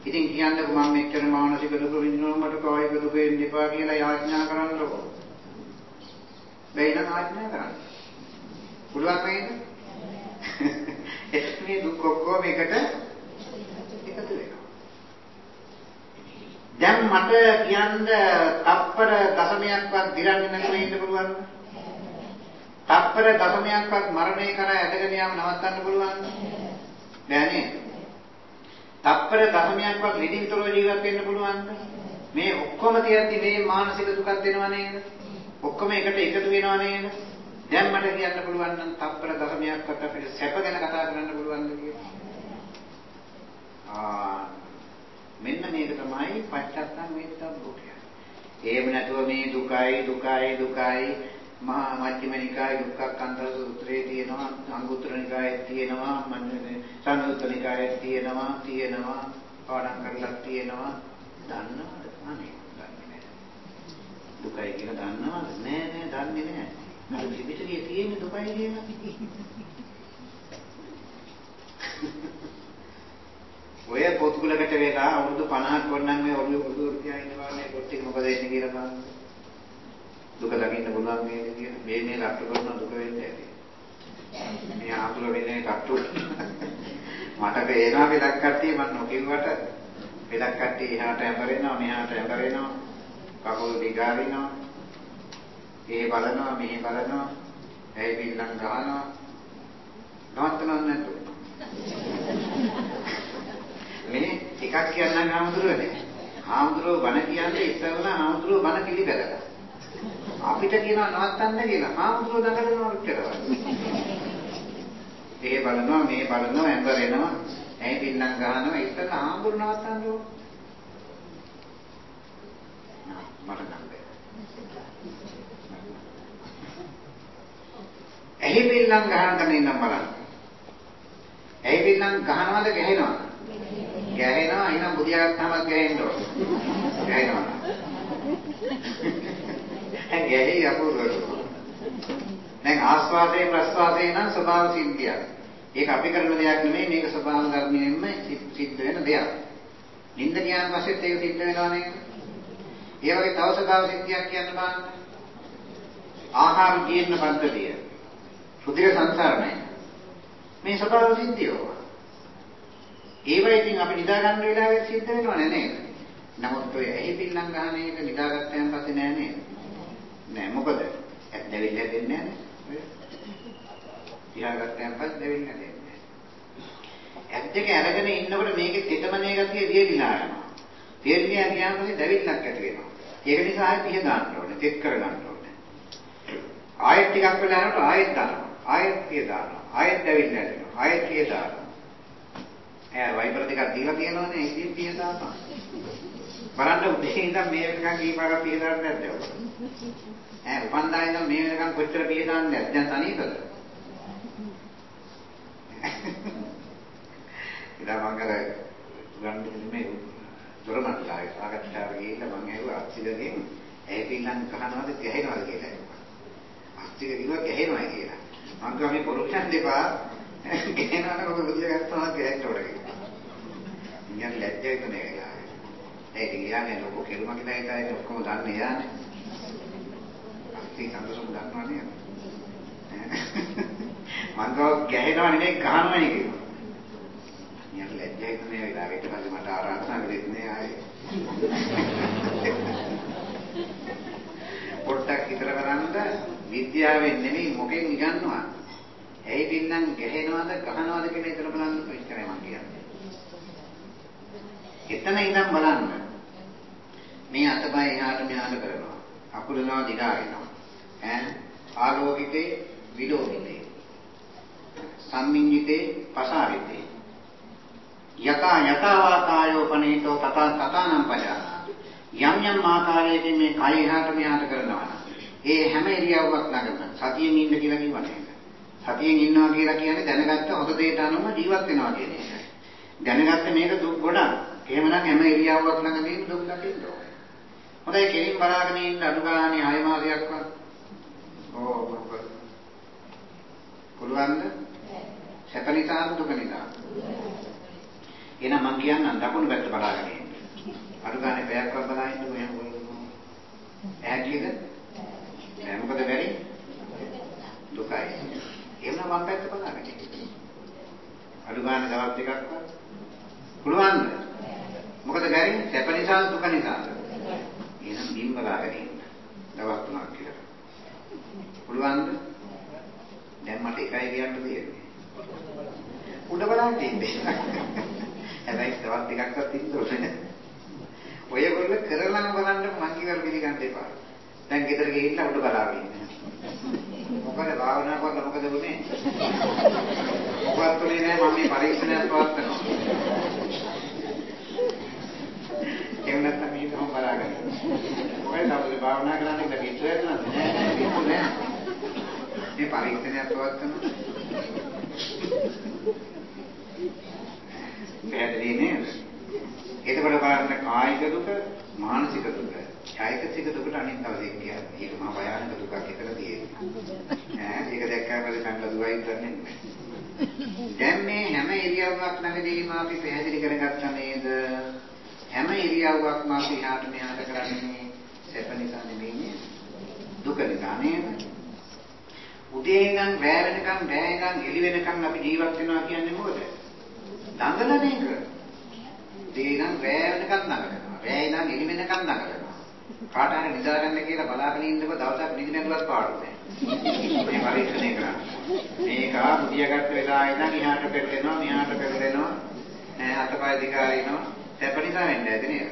ඉතින් කියන්නකො මම මෙච්චර මානසික දුක විඳිනවා මට කායික දුක එන්න එපා කියලා යාඥා කරන්නකො. බැයි නම් ආඥා කරන්න. පුළුවන් නේද? මේ දුක් ඔක්කොම එකට එකතු වෙනවා. දැන් මට කියන්න තප්පර දශමයක්වත් දිරන්නේ නැතුව ඉන්න පුළුවන්ද? තප්පර දශමයක්වත් මරණය කරා ඇදගෙන යාම නවත්තන්න පුළුවන්ද? බෑ නේද? තප්පර දශමයක්වත් නිදිවිතරව ජීවත් වෙන්න පුළුවන්ද? මේ ඔක්කොම තියද්දි මේ මානසික දුකක් දෙනව නේද? ඔක්කොම එකට එකතු වෙනව නේද? දැන් මට කියන්න පුළුවන් නම් තප්පර දශමයක්වත් අපිට සැප ගැන කතා කරන්න පුළුවන්ද කියලා? ආ මෙන්න මේක තමයි පච්චත්තං වේත්තබ්බෝ කියන්නේ. එහෙම නැතුව මේ දුකයි දුකයි දුකයි මහා මජ්ක්‍ධිම නිකායේ දුක්ඛකන්ත සූත්‍රයේ තියෙනවා අංගුත්තර නිකායේ තියෙනවා මන්නේ සංයුත්ත නිකායේ තියෙනවා තියෙනවා පාඩම් කරලා තියෙනවා දන්නවද අනේ දන්නේ නැහැ දුකයි කියලා දන්නවද නෑ නෑ දන්නේ නෑ අර ත්‍රිපිටකයේ තියෙන දුකයි කියලා ඔය පොත්ගුලකට වෙලා අවුරුදු 50ක් වුණනම් මේ ඔළුවේ පොදුර තියාගෙන ඉන්නවා මේ පොත් ටික මොකද වෙන්නේ කියලා බලන්න. දුක දකින්න පුළුවන් නේද කියලා. මේ මේ රට්ටු කරන දුක වෙන්නේ ඇති. මේ ආතුල වෙන්නේ රට්ටු. මට පේනවා වෙලක් කට්ටිය මම නොකියුවට වෙලක් කට්ටිය එහාට ඇඹරෙනවා මෙහාට ඇඹරෙනවා කකුල් දිගාරිනවා. ඒ බලනවා මෙහි බලනවා. ඇයි පිල්ලම් ගහනවා. නවත්තනවත් නැතුව. මේ එකක් කියන්නම් හාමුදුරුවනේ. හාමුදුරුවෝ බණ කියන්නේ ඉස්සෙල්ලා හාමුදුරුවෝ බණ පිළිපැදලා. අපිට කියනවා නවත්තන්න කියලා. හාමුදුරුවෝ දඟලනවා විතරයි. ඒ බලනවා මේ බලනවා ඇඹරෙනවා. ඇයි පින්නම් ගහනවා ඉස්සෙල්ලා හාමුදුරුවෝ නවත්තන්න ඕන. මට නම් බෑ. ඇයි පින්නම් ගහන්න ඉන්නම් බලන්න. ඇයි පින්නම් ගහනවද ගැහෙනවද? ගැහෙනවා එහෙනම් බුදියා ගත්තාම ගැහෙන්න ඕන. ගැහෙනවා. ගැහි අපූර්වට. දැන් ආස්වාදයේ ප්‍රස්වාදයේ නම් ස්වභාව සිද්ධියක්. ඒක අපි කරන දෙයක් නෙමෙයි මේක ස්වභාව ධර්මයෙන්ම සිද්ධ වෙන දෙයක්. නිින්ද ගියාන් පස්සෙත් ඒක සිද්ධ වෙනවා නේද? ඒ වගේ තව ස්වභාව සිද්ධියක් කියන්න බලන්න. ආහාර ජීර්ණ පද්ධතිය. රුධිර සංසරණය. මේ ස්වභාව සිද්ධියෝ. ඒවා ඉතින් අපි නිදා ගන්න වෙලාවෙත් සිද්ධ වෙනවනේ නේද? නමුත් ඔය ඇහි පිල්ලම් ගන්න එක නිදාගත්තයන් පස්සේ නෑ නේද? නෑ මොකද? ඇත් දෙවිල්ල දෙන්නේ නෑනේ. තියාගත්තයන් පස්සේ දෙවිල්ල දෙන්නේ නෑ. ඇත් දෙක අරගෙන ඉන්නකොට මේකේ තෙතමනේ ගතිය දියදිලා යනවා. තේරිලා ගියාම පස්සේ දෙවිල්ලක් ඇති වෙනවා. ඒක නිසා ආයෙත් පිහ දාන්න ඕනේ. තෙත් කර ගන්න ඕනේ. ආයෙත් ටිකක් වෙලා යනකොට ආයෙත් දානවා. ආයෙත් පිහ දානවා. ආයෙත් දෙවිල්ල ඇතිවෙනවා. ආයෙත් පිහ දානවා. ඈ වයිපර් දෙකක් දීලා තියෙනවනේ ඉතින් පිය දාපන්. බලන්න උදේ ඉඳන් මේ වෙනකන් කීපාරක් පිය දාන්නේ නැද්ද ඔය? ඈ උපන්දා ඉඳන් මේ වෙනකන් කොච්චර පිය දාන්නේ නැද්ද? දැන් තනියකද? ඉතින් මම කර ගන්න මේ දොරමඩලාවේ සාකච්ඡාව ගිහිල්ලා මම ඇහුවා අච්චිලගෙන් ඇයි පින්නන් කහනවද ගැහෙනවද කියලා. අච්චිල කිව්වා ගැහෙනවා කියලා. මම කිව්වා මේ බොරු කියන්න එපා. ගැහෙනවනේ ඔබ බුදිය ගත්තාම ගැහෙන්න ඕන කියලා. ඉතින් ලැජ්ජ වෙන්නේ නැහැ. ඒක කියන්නේ ලොකු කෙරුම කියලා හිතන්නේ ඔක්කොම දන්නේ යානේ. අපි සම්පූර්ණ දන්නවා නේද? මං ගාව ගැහෙනවා නෙමෙයි ගහනවා නේ කිව්වා. ඉතින් ලැජ්ජ හිතන්නේ වෙලාව ඊට පස්සේ මට ආරාධනා කළෙත් නෑ ආයේ. පොඩ්ඩක් හිතලා බලන්න විද්‍යාවෙන් නෙමෙයි මොකෙන් ඉගන්නවා. ඇයි පින්නම් ගැහෙනවද ගහනවද කියලා හිතලා බලන්න කොච්චරයි මං කියන්නේ. එතන ඉඳන් බලන්න. මේ අතපය එහාට මෙහාට කරනවා. අකුලනවා දිගාරිනවා. ඈ ආලෝකිතේ විලෝකිතේ. සම්මිඤ්ඤිතේ පසාවිතේ. යතා යතාවාකායෝ පනේතෝ තථා තථානම් පජා. යම් යම් ආකාරයකින් මේ කය එහාට මෙහාට කරනවා. ඒ හැම ඉරියව්වක් ළඟම සතියෙන් ඉන්න කියලා කිව්වනේ. සතියෙන් ඉන්නවා කියලා කියන්නේ දැනගත්ත හොඳ දෙයට අනුව ජීවත් වෙනවා කියන එකයි. දැනගත්ත මේක දුක් ගොඩක්. එහෙමනම් හැම ඉරියව්වක් ළඟදීම දුක් දකින්න ඕනේ. හොඳයි කෙලින් බලාගෙන ඉන්න අඩු ගානේ 6 මාසයක්වත්. ඕ? පුළුවන්ද? සැප නිසා දුක නිසා. එහෙනම් මං කියන්නම් දකුණු පැත්ත බලාගෙන ඉන්න. අඩු ගානේ පැයක්වත් බලා ඉන්න මෙහෙම කරනවා. ඇහැටියද? නෑ මොකද වෙන්නේ? දුකයි. එහෙනම් මං පැත්ත බලාගෙන ඉන්න. අඩු ගානේ දවස් දෙකක්වත් පුළුවන්ද? මොකද බැරි? සැප නිසා දුක නිසා. එහෙනම් බිම් බලාගෙන ඉන්න. දවස් තුනක් කියලා. පුළුවන්ද? දැන් මට එකයි කියන්න තියෙන්නේ. උඩ බලන්න ඉන්නේ. හැබැයි තවත් ටිකක්වත් ඉන්න ඕනේ. ඔයගොල්ලෝ කරලාම බලන්න මං කියවල පිළිගන්න එපා. දැන් ගෙදර ගිහිල්ලා උඩ බලාගෙන ඉන්න. මොකද භාවනා කරලා මොකද වුනේ? මොකක්ද උනේ නෑ මම මේ පරීක්ෂණයක් පවත්වනවා. එහෙම නැත්නම් මේක කොහොම බලාගන්නේ? මොකද තමයි භාවනා කරන්නේ කියලා පිටු වෙනවා නෑ නෑ පිටු නෑ. මේ පරීක්ෂණයක් පවත්වනවා. පැහැදිලි නේද? එතකොට බලන්න කායික දුක, මානසික දුක, චෛතසික දුකට අනිත් දවසේ කියන්නේ. ඒක මහා භයානක දුකක් එතන තියෙන්නේ. ඈ ඒක දැක්කම පස්සේ සංකල්ප දුවයි කරන්නේ නැහැ. දැන් මේ හැම ඉරියව්වක් ළඟදීම අපි පැහැදිලි කරගත්තා නේද? හැම ඉරියව්වක්ම අපි හාට මෙහාට කරන්නේ සැප නිසා නෙමෙයි දුක නිසා නේද? උදේ ඉඳන් රැ වෙනකම් රැ ඉඳන් එළි වෙනකම් අපි ජීවත් වෙනවා කියන්නේ මොකද? දඟලන එක. උදේ ඉඳන් රැ වෙනකම් දඟලනවා. රැ ඉඳන් එළි වෙනකම් දඟලනවා. කාට හරි නිදාගන්න කියලා බලාගෙන ඉන්නකො දවසක් නිදි නැතුවත් පාඩු නැහැ. මේ පරීක්ෂණය කරන්නේ. මේක මුදියාගත්ත වෙලාව ඉඳන් ඉහාට පෙරලෙනවා, මෙහාට පෙරලෙනවා. ඈ අතපය දිගාරිනවා. සැප නිසා වෙන්නේ නැද නේද?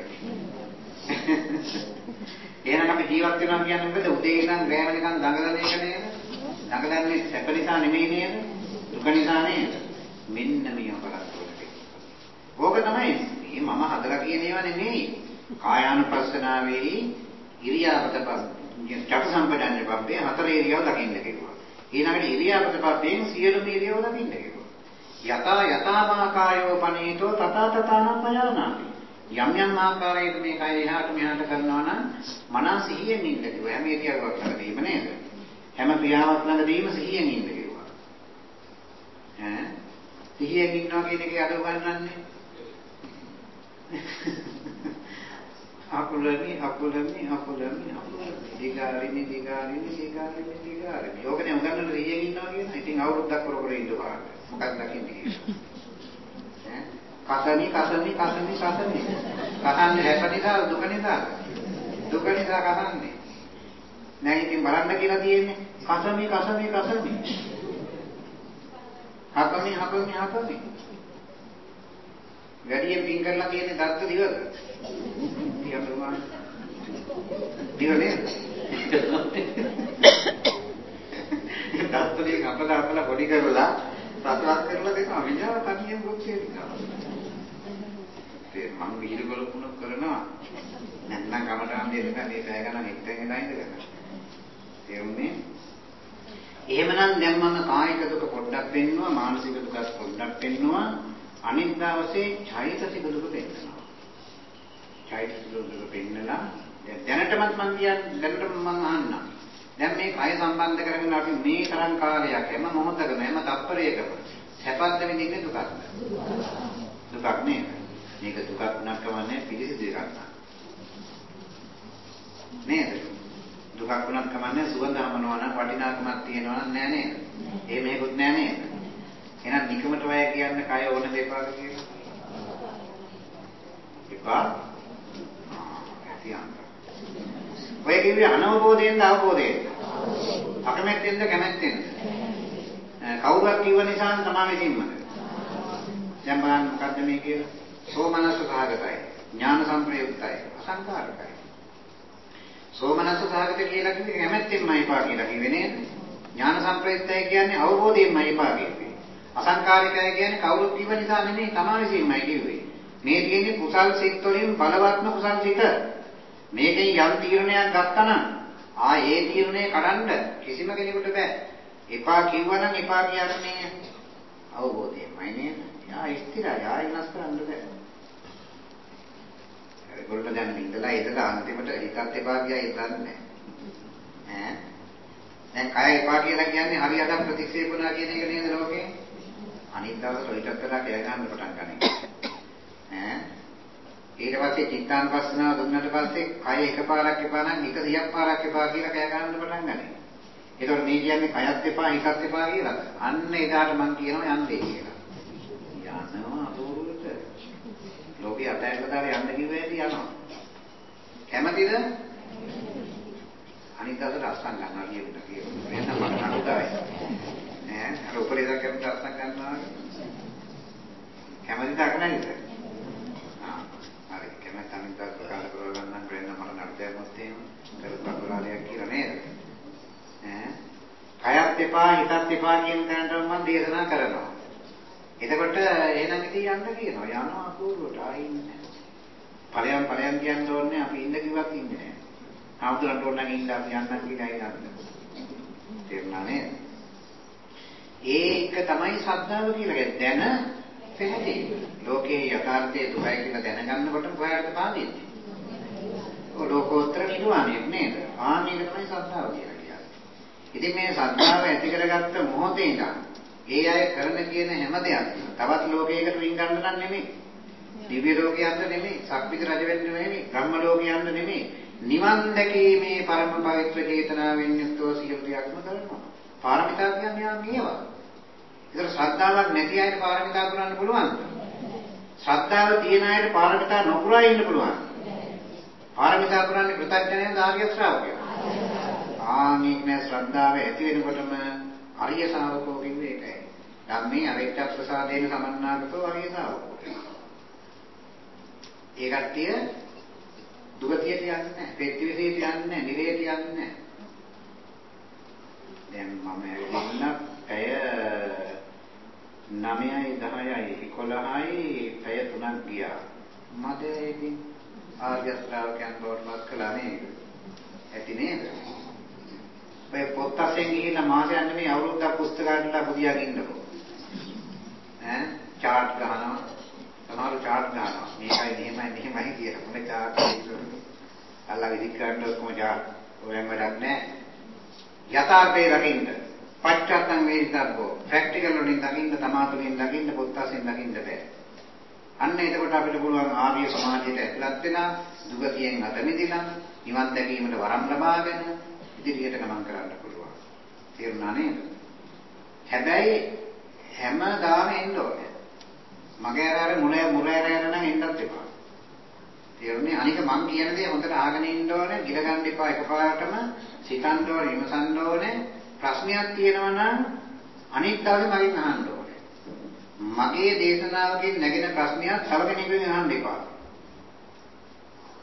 එහෙනම් අපි ජීවත් වෙනවා කියන්නේ මොකද? උදේ ඉඳන් රැ වෙනකම් දඟලන එක නේද? දඟලන්නේ සැප නිසා නෙමෙයි නේද? දුක නිසා නේද? මෙන්න මේ අපරාධවලට. ඕක තමයි මේ මම හදලා කියන ඒවා නෙමෙයි. කායානුපස්සනාවේ ඉරියාපත චතු සම්පදන්නේ පබ්බේ හතර ඉරියව් දකින්න කිව්වා. ඊළඟට ඉරියාපත පබ්බෙන් සියලුම ඉරියව් දකින්න කිව්වා. යතා යතාවා කායෝ පනීතෝ තථා තථානම් පයානාති. යම් යම් ආකාරයකට මේ කය එහාට මෙහාට කරනවා නම් මනස සිහියෙන් ඉන්න කිව්වා. හැම ඉරියව්වක් ළඟදීම නේද? හැම ක්‍රියාවක් ළඟදීම සිහියෙන් ඉන්න කිව්වා. ඈ සිහියෙන් ඉන්නවා කියන එකේ අඩු ගන්නන්නේ අකුලමි අකුලමි අකුලමි අකුලමි. දිගාරිනි දිගාරිනි දිගාරිනි දිගාරිනි. යෝගනේ උගන්නන සිහියෙන් ඉන්නවා කියන ඉතින් අවුරුද්දක් කර කර ඉන්න බලන්න මොකක්ද දකින්නේ කියලා කසමි කසමි කසමි කසමි. කසන්නේ හැප නිසා දුක නිසා? දුක නිසා කසන්නේ. නෑ ඉතින් බලන්න කියලා තියෙන්නේ. කසමි කසමි කසමි. හපමි හපමි හපමි වැඩියෙන් පින් කරලා තියෙන්නේ දත්ත දිවද තිය ප්‍රමාණ දිව නේද? දත්ත දෙක අපලා අපලා පොඩි කරලා රසවත් කරලා දෙනවා. විඥාන තනියෙන් බුක්තිය දිනවා ඒ මං විහිළුවල පුණක් කරනවා. නැත්නම් කමටහන් දෙන්න මේ පැය ගණන් එක්තෙන් ඉඳලා ඉඳගෙන තේරුණේ එහෙමනම් දැන් මම කායික දුක පොඩ්ඩක් පෙන්නවා මානසික දුක පොඩ්ඩක් පෙන්නවා. අනිත් දවසේ චෛතසික දුක පෙන්නවා චෛතසික දුක පෙන්නලා දැනටමත් මම කියන්නේ දැනටම මම අහන්නම් දැන් මේ කය සම්බන්ධ කරගෙන අපි මේ තරම් කාලයක් හැම මොහොතකම හැම තත්පරයකම සැපත් විඳින්නේ දුකක්. දුකක් නේද? මේක දුකක් වුණත් කමන්නේ පිළිසිදු එකක් නේද? දුකක් වුණත් කමන්නේ සුවඳ හමනවා නම් වටිනාකමක් තියෙනවා නම් නෑ නේද? එහෙම හේකුත් නෑ නේද? එහෙනම් නිකමට වය කියන්නේ කය ඕන දෙපාද කියලා. එපා. ඇතියන්ත. ඔය කිව්වේ අනවබෝධයෙන්ද අවබෝධයෙන්ද? අකමැත්තෙන්ද කැමැත්තෙන්ද? කවුරුත් කිව්ව නිසා තමයි විසින්මද? දැන් බලන්න මොකද්ද මේ කියලා? සෝමනස්ස සහගතයි. ඥාන සංප්‍රයුක්තයි. අසංකාරිකයි. සෝමනස්ස සහගත කියලා කිව්වේ කැමැත්තෙන්මයි එපා කියලා කිව්වේ නේද? ඥාන සංප්‍රයුක්තය කියන්නේ අවබෝධයෙන්මයි එපා කිව්වේ. අසංකාරිකය කියන්නේ කවුරුත් කිව්ව නිසා නෙමෙයි තමා විසින්මයි කිව්වේ. මේ තියෙන්නේ කුසල් සිත් වලින් බලවත්ම කුසල් සිත. මේකෙන් යම් තීරණයක් ගත්තා නම් ආ ඒ තීරණය කඩන්න කිසිම කෙනෙකුට බෑ. එපා කිව්වනම් එපා කියන්නේ අවබෝධයෙන්මයි නේද? යා ස්ථිරයි ආයෙ වෙනස් කරන්න බෑ. ඒගොල්ලෝ දැන් ඉඳලා ඉඳලා අන්තිමට හිතත් එපා කියලා හිතන්නේ ඈ දැන් කය එපා කියලා කියන්නේ හරියට ප්‍රතික්ෂේප කරනවා කියන එක නේද ලෝකේ අනිත් දවසට ඊටත් වඩා කෑ ගන්න පටන් ගන්න. ඈ? ඊට පස්සේ චිත්තානුපස්සනාව දුන්නට පස්සේ කය එකපාරක් එපා නම් 100ක් පාරක් එපා කියලා කෑ ගන්න පටන් ගන්නවා. ඒතකොට මේ කියන්නේ කයත් එපා හිතත් එපා කියලා. අන්න එදාට මම කියනවා යන්නේ කියලා. යනවා අපූර්වට ලෝකේ අතහැරලා දාලා යන්න කිව්ව ඇති යනවා. කැමතිද? අනිත් දවසට අස්සන් ගන්නවා කියන්න කියනවා. වෙන මට නඩුදායි. නෑ අර උපරිසක් කැමති අස්සන් ගන්නවා. කැමතිද අකමැතිද? ආ හරි කැමැත්ත අනිත් දවස් ප්‍රකාශ කරගන්න නම් බ්‍රෙන්න මට නඩුවක් එහෙම කරපු අපරාධයක් කියලා නේද? ඈ කයත් එපා හිතත් එපා කියන තැනට මම දේශනා කරනවා. එතකොට එහෙනම් ඉතින් යන්න කියනවා. යනවා අපූර්වට ආයි ඉන්නේ. ඵලයන් ඵලයන් කියන්න ඕනේ අපි ඉන්න කිව්වත් ඉන්නේ නැහැ. ආමුදුරන්ට ඕන නම් ඉන්න අපි යන්නම් කියලා ඉන්න. තේරුණා නේද? ඒක තමයි ශ්‍රද්ධාව කියලා කියන්නේ. දැන පැහැදිලි. ලෝකේ යථාර්ථයේ දුකයි කියලා දැනගන්නකොට කොහයටද පාදින්නේ? ඔය ලෝකෝත්තර නිර්වාණය නේද? ආ මේක තමයි ශ්‍රද්ධාව කියලා කියන්නේ. ඉතින් මේ ශ්‍රද්ධාව ඇති කරගත්ත මොහොතේ ඉඳන් ඒ අය කරන කියන හැම දෙයක්ම තවත් ලෝකයකට වින් ගන්න නම් නෙමෙයි. දිව්‍ය ලෝකයන්ට නෙමෙයි, සක්විති රජ වෙන්න නෙමෙයි, බ්‍රහ්ම ලෝකයන්ට නෙමෙයි. නිවන් දැකීමේ පරම පවිත්‍ර චේතනාවෙන් යුක්තව සියලු දෙයක්ම කරනවා. පාරමිතා කියන්නේ යා මේවා. ඒතර ශ්‍රද්ධාවක් නැති අයට පාරමිතා පුරන්න පුළුවන්ද? ශ්‍රද්ධාව තියෙන අයට පාරමිතා නොපුරා ඉන්න පුළුවන්. පාරමිතා පුරන්නේ කෘතඥයන් ආර්ය ශ්‍රාවකයෝ. ආනික් නැ ශ්‍රද්ධාව ඇති වෙනකොටම ආර්ය ශ්‍රාවකෝ කිව්වේ ඒකයි. ධම්මේ අවිච්ඡ ප්‍රසාදේන සමන්නාගතෝ ආර්ය ශ්‍රාවකෝ. ඒ කට්ටිය දුගතියට යන්නේ නැහැ, පෙත්තිවිසේට යන්නේ නැහැ, නිරේට යන්නේ නැහැ. දැන් මම ඇවිල්ලා පැය 9යි 10යි 11යි පැය 3ක් ගියා. මට ඉතින් ආර්ය ශ්‍රාවකයන් බවටපත් කළා නේද? ඇති නේද? ඔය පොත් අසෙන් ගිහිල්ලා මාසයක් නෙමෙයි අවුරුද්දක් පුස්තකාලේලා පුදියාගෙන ඉන්නකෝ. ඈ චාට් ගහනවා. සමහරව චාට් ගහනවා. මේකයි මෙහෙමයි මෙහෙමයි කියලා. මොන චාට් අල්ලා විදි කරන්න ඔක්කොම චාට්. ඔයන් වැඩක් නැහැ. යථාර්ථයේ දකින්න. පච්චත්තං වේදිතබ්බෝ. ප්‍රැක්ටිකල් වලින් දකින්න, තමාතුලින් දකින්න, පොත් අසෙන් දකින්න බෑ. අන්න එතකොට අපිට පුළුවන් ආර්ය සමාජයට ඇතුළත් වෙලා දුගතියෙන් අත මිදලා නිවන් දැකීමට වරම් ලබාගෙන ඉදිරියට ගමන් කරන්න පුළුවන්. තේරුණා නේද? හැබැයි හැමදාම එන්න ඕනේ. මගේ අර අර මුල මුල ඇරගෙන නම් එන්නත් එපා. තේරුණේ? අනික මං කියන දේ හොඳට අහගෙන ඉන්න ඕනේ, ගිර ගන්න එපා එකපාරටම සිතන්න ඕනේ, විමසන්න ඕනේ. ප්‍රශ්නයක් තියෙනවා නම් අනිත් දවසේ මගෙන් අහන්න ඕනේ. මගේ දේශනාවකින් නැගෙන ප්‍රශ්නයක් තව කෙනෙකුගෙන් අහන්න එපා.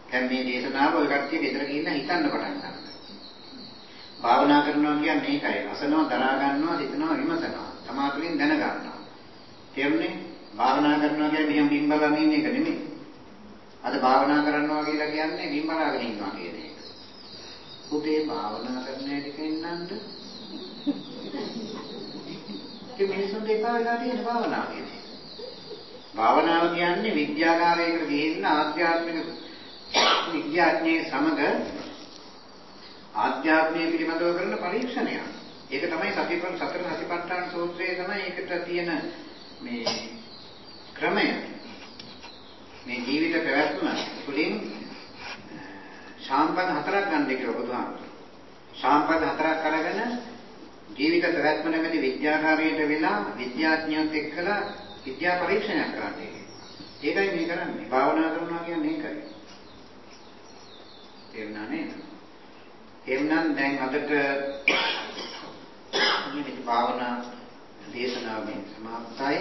දැන් මේ දේශනාව ඔය කට්ටිය ගෙදර ගිහින් හිතන්න පටන් ගන්නවා. භාවනා කරනවා කියන්නේ ඒකයි. අසනවා, දරා ගන්නවා, හිතනවා, විමසනවා. තමාතුලින් දැන ගන්නවා. තේරුණේ? භාවනා කරනවා කියන්නේ මෙහෙම බිම්බලන් ඉන්න එක නෙමෙයි. අද භාවනා කරනවා කියලා කියන්නේ බිම්බලාගෙන ඉන්නවා කියන එක. පුතේ භාවනා කරන හැටි පෙන්නන්නද? ඒ මිනිස්සුන්ට එපා වෙලා තියෙන භාවනාව කියන්නේ. භාවනාව කියන්නේ විද්‍යාගාරයකට ගිහින් ආධ්‍යාත්මික විද්‍යාඥයේ සමග ආධ්‍යාත්මය පිළිබඳව කරන පරීක්ෂණයක්. ඒක තමයි සතිපට්ඨාන සතර සතිපට්ඨාන සූත්‍රයේ තමයි ඒකට තියෙන මේ ක්‍රමය. මේ ජීවිත පැවැත්ම තුළින් ශාම්පද හතරක් ගන්න කියලා බුදුහාමුදුරුවෝ. ශාම්පද හතරක් අරගෙන ජීවිත පැවැත්ම නැමැති විද්‍යාකාරයට වෙලා විද්‍යාඥයොත් එක්කලා විද්‍යා පරීක්ෂණයක් කරන්නේ. ඒකයි මේ කරන්නේ. භාවනා කරනවා කියන්නේ ඒකයි. තේරුණා නේද? එම්නම් දැන් අදට මේ භාවනා දේශනාව මේ සමාප්තයි.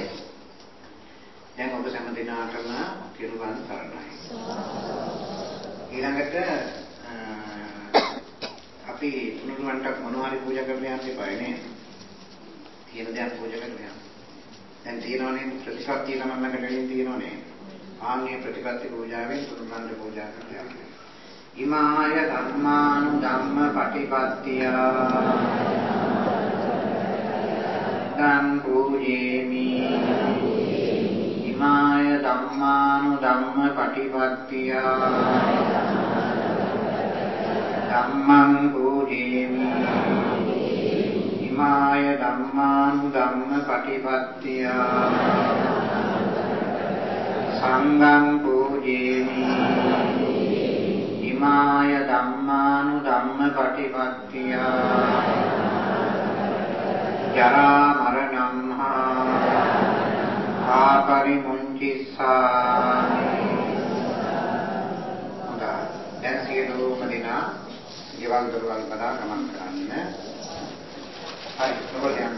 දැන් ඔබ හැම දිනාටම පිරුවන් සරණයි. ඊළඟට අපි තුනුරුවන්ට මොනවා හරි පූජා කරන්න යන්න එපා නේ. තියෙන දේක් පූජා කරන්න යන්න. දැන් තියෙනවනේ ප්‍රතිපත්තිය තමයි ළඟට වෙලින් තියෙනවනේ. ආන්ගේ ප්‍රතිපත්ති පූජාවෙන් තුනුරුවන්ට පූජා කරන්න යන්න. ඉමාය ධම්මානු ධම්ම පටිපත්තිය ධම් පූජේමි ඉමාය ධම්මානු ධම්ම පටිපත්තිය ධම්මං පූජේමි. ඉමාය ධම්මානු ධම්ම පටිපත්තිය. සංඝං පූජේමි. ඉමාය ධම්මානු ධම්ම පටිපත්තිය. ජරා මරණං හා ආපරිමුංචිස්සාමි හොඳයි. දැන් සියලුම දෙනා ගෙවල් දොරවල් බලා ගමන් කරන්න. හරි ප්‍රබල යන්න.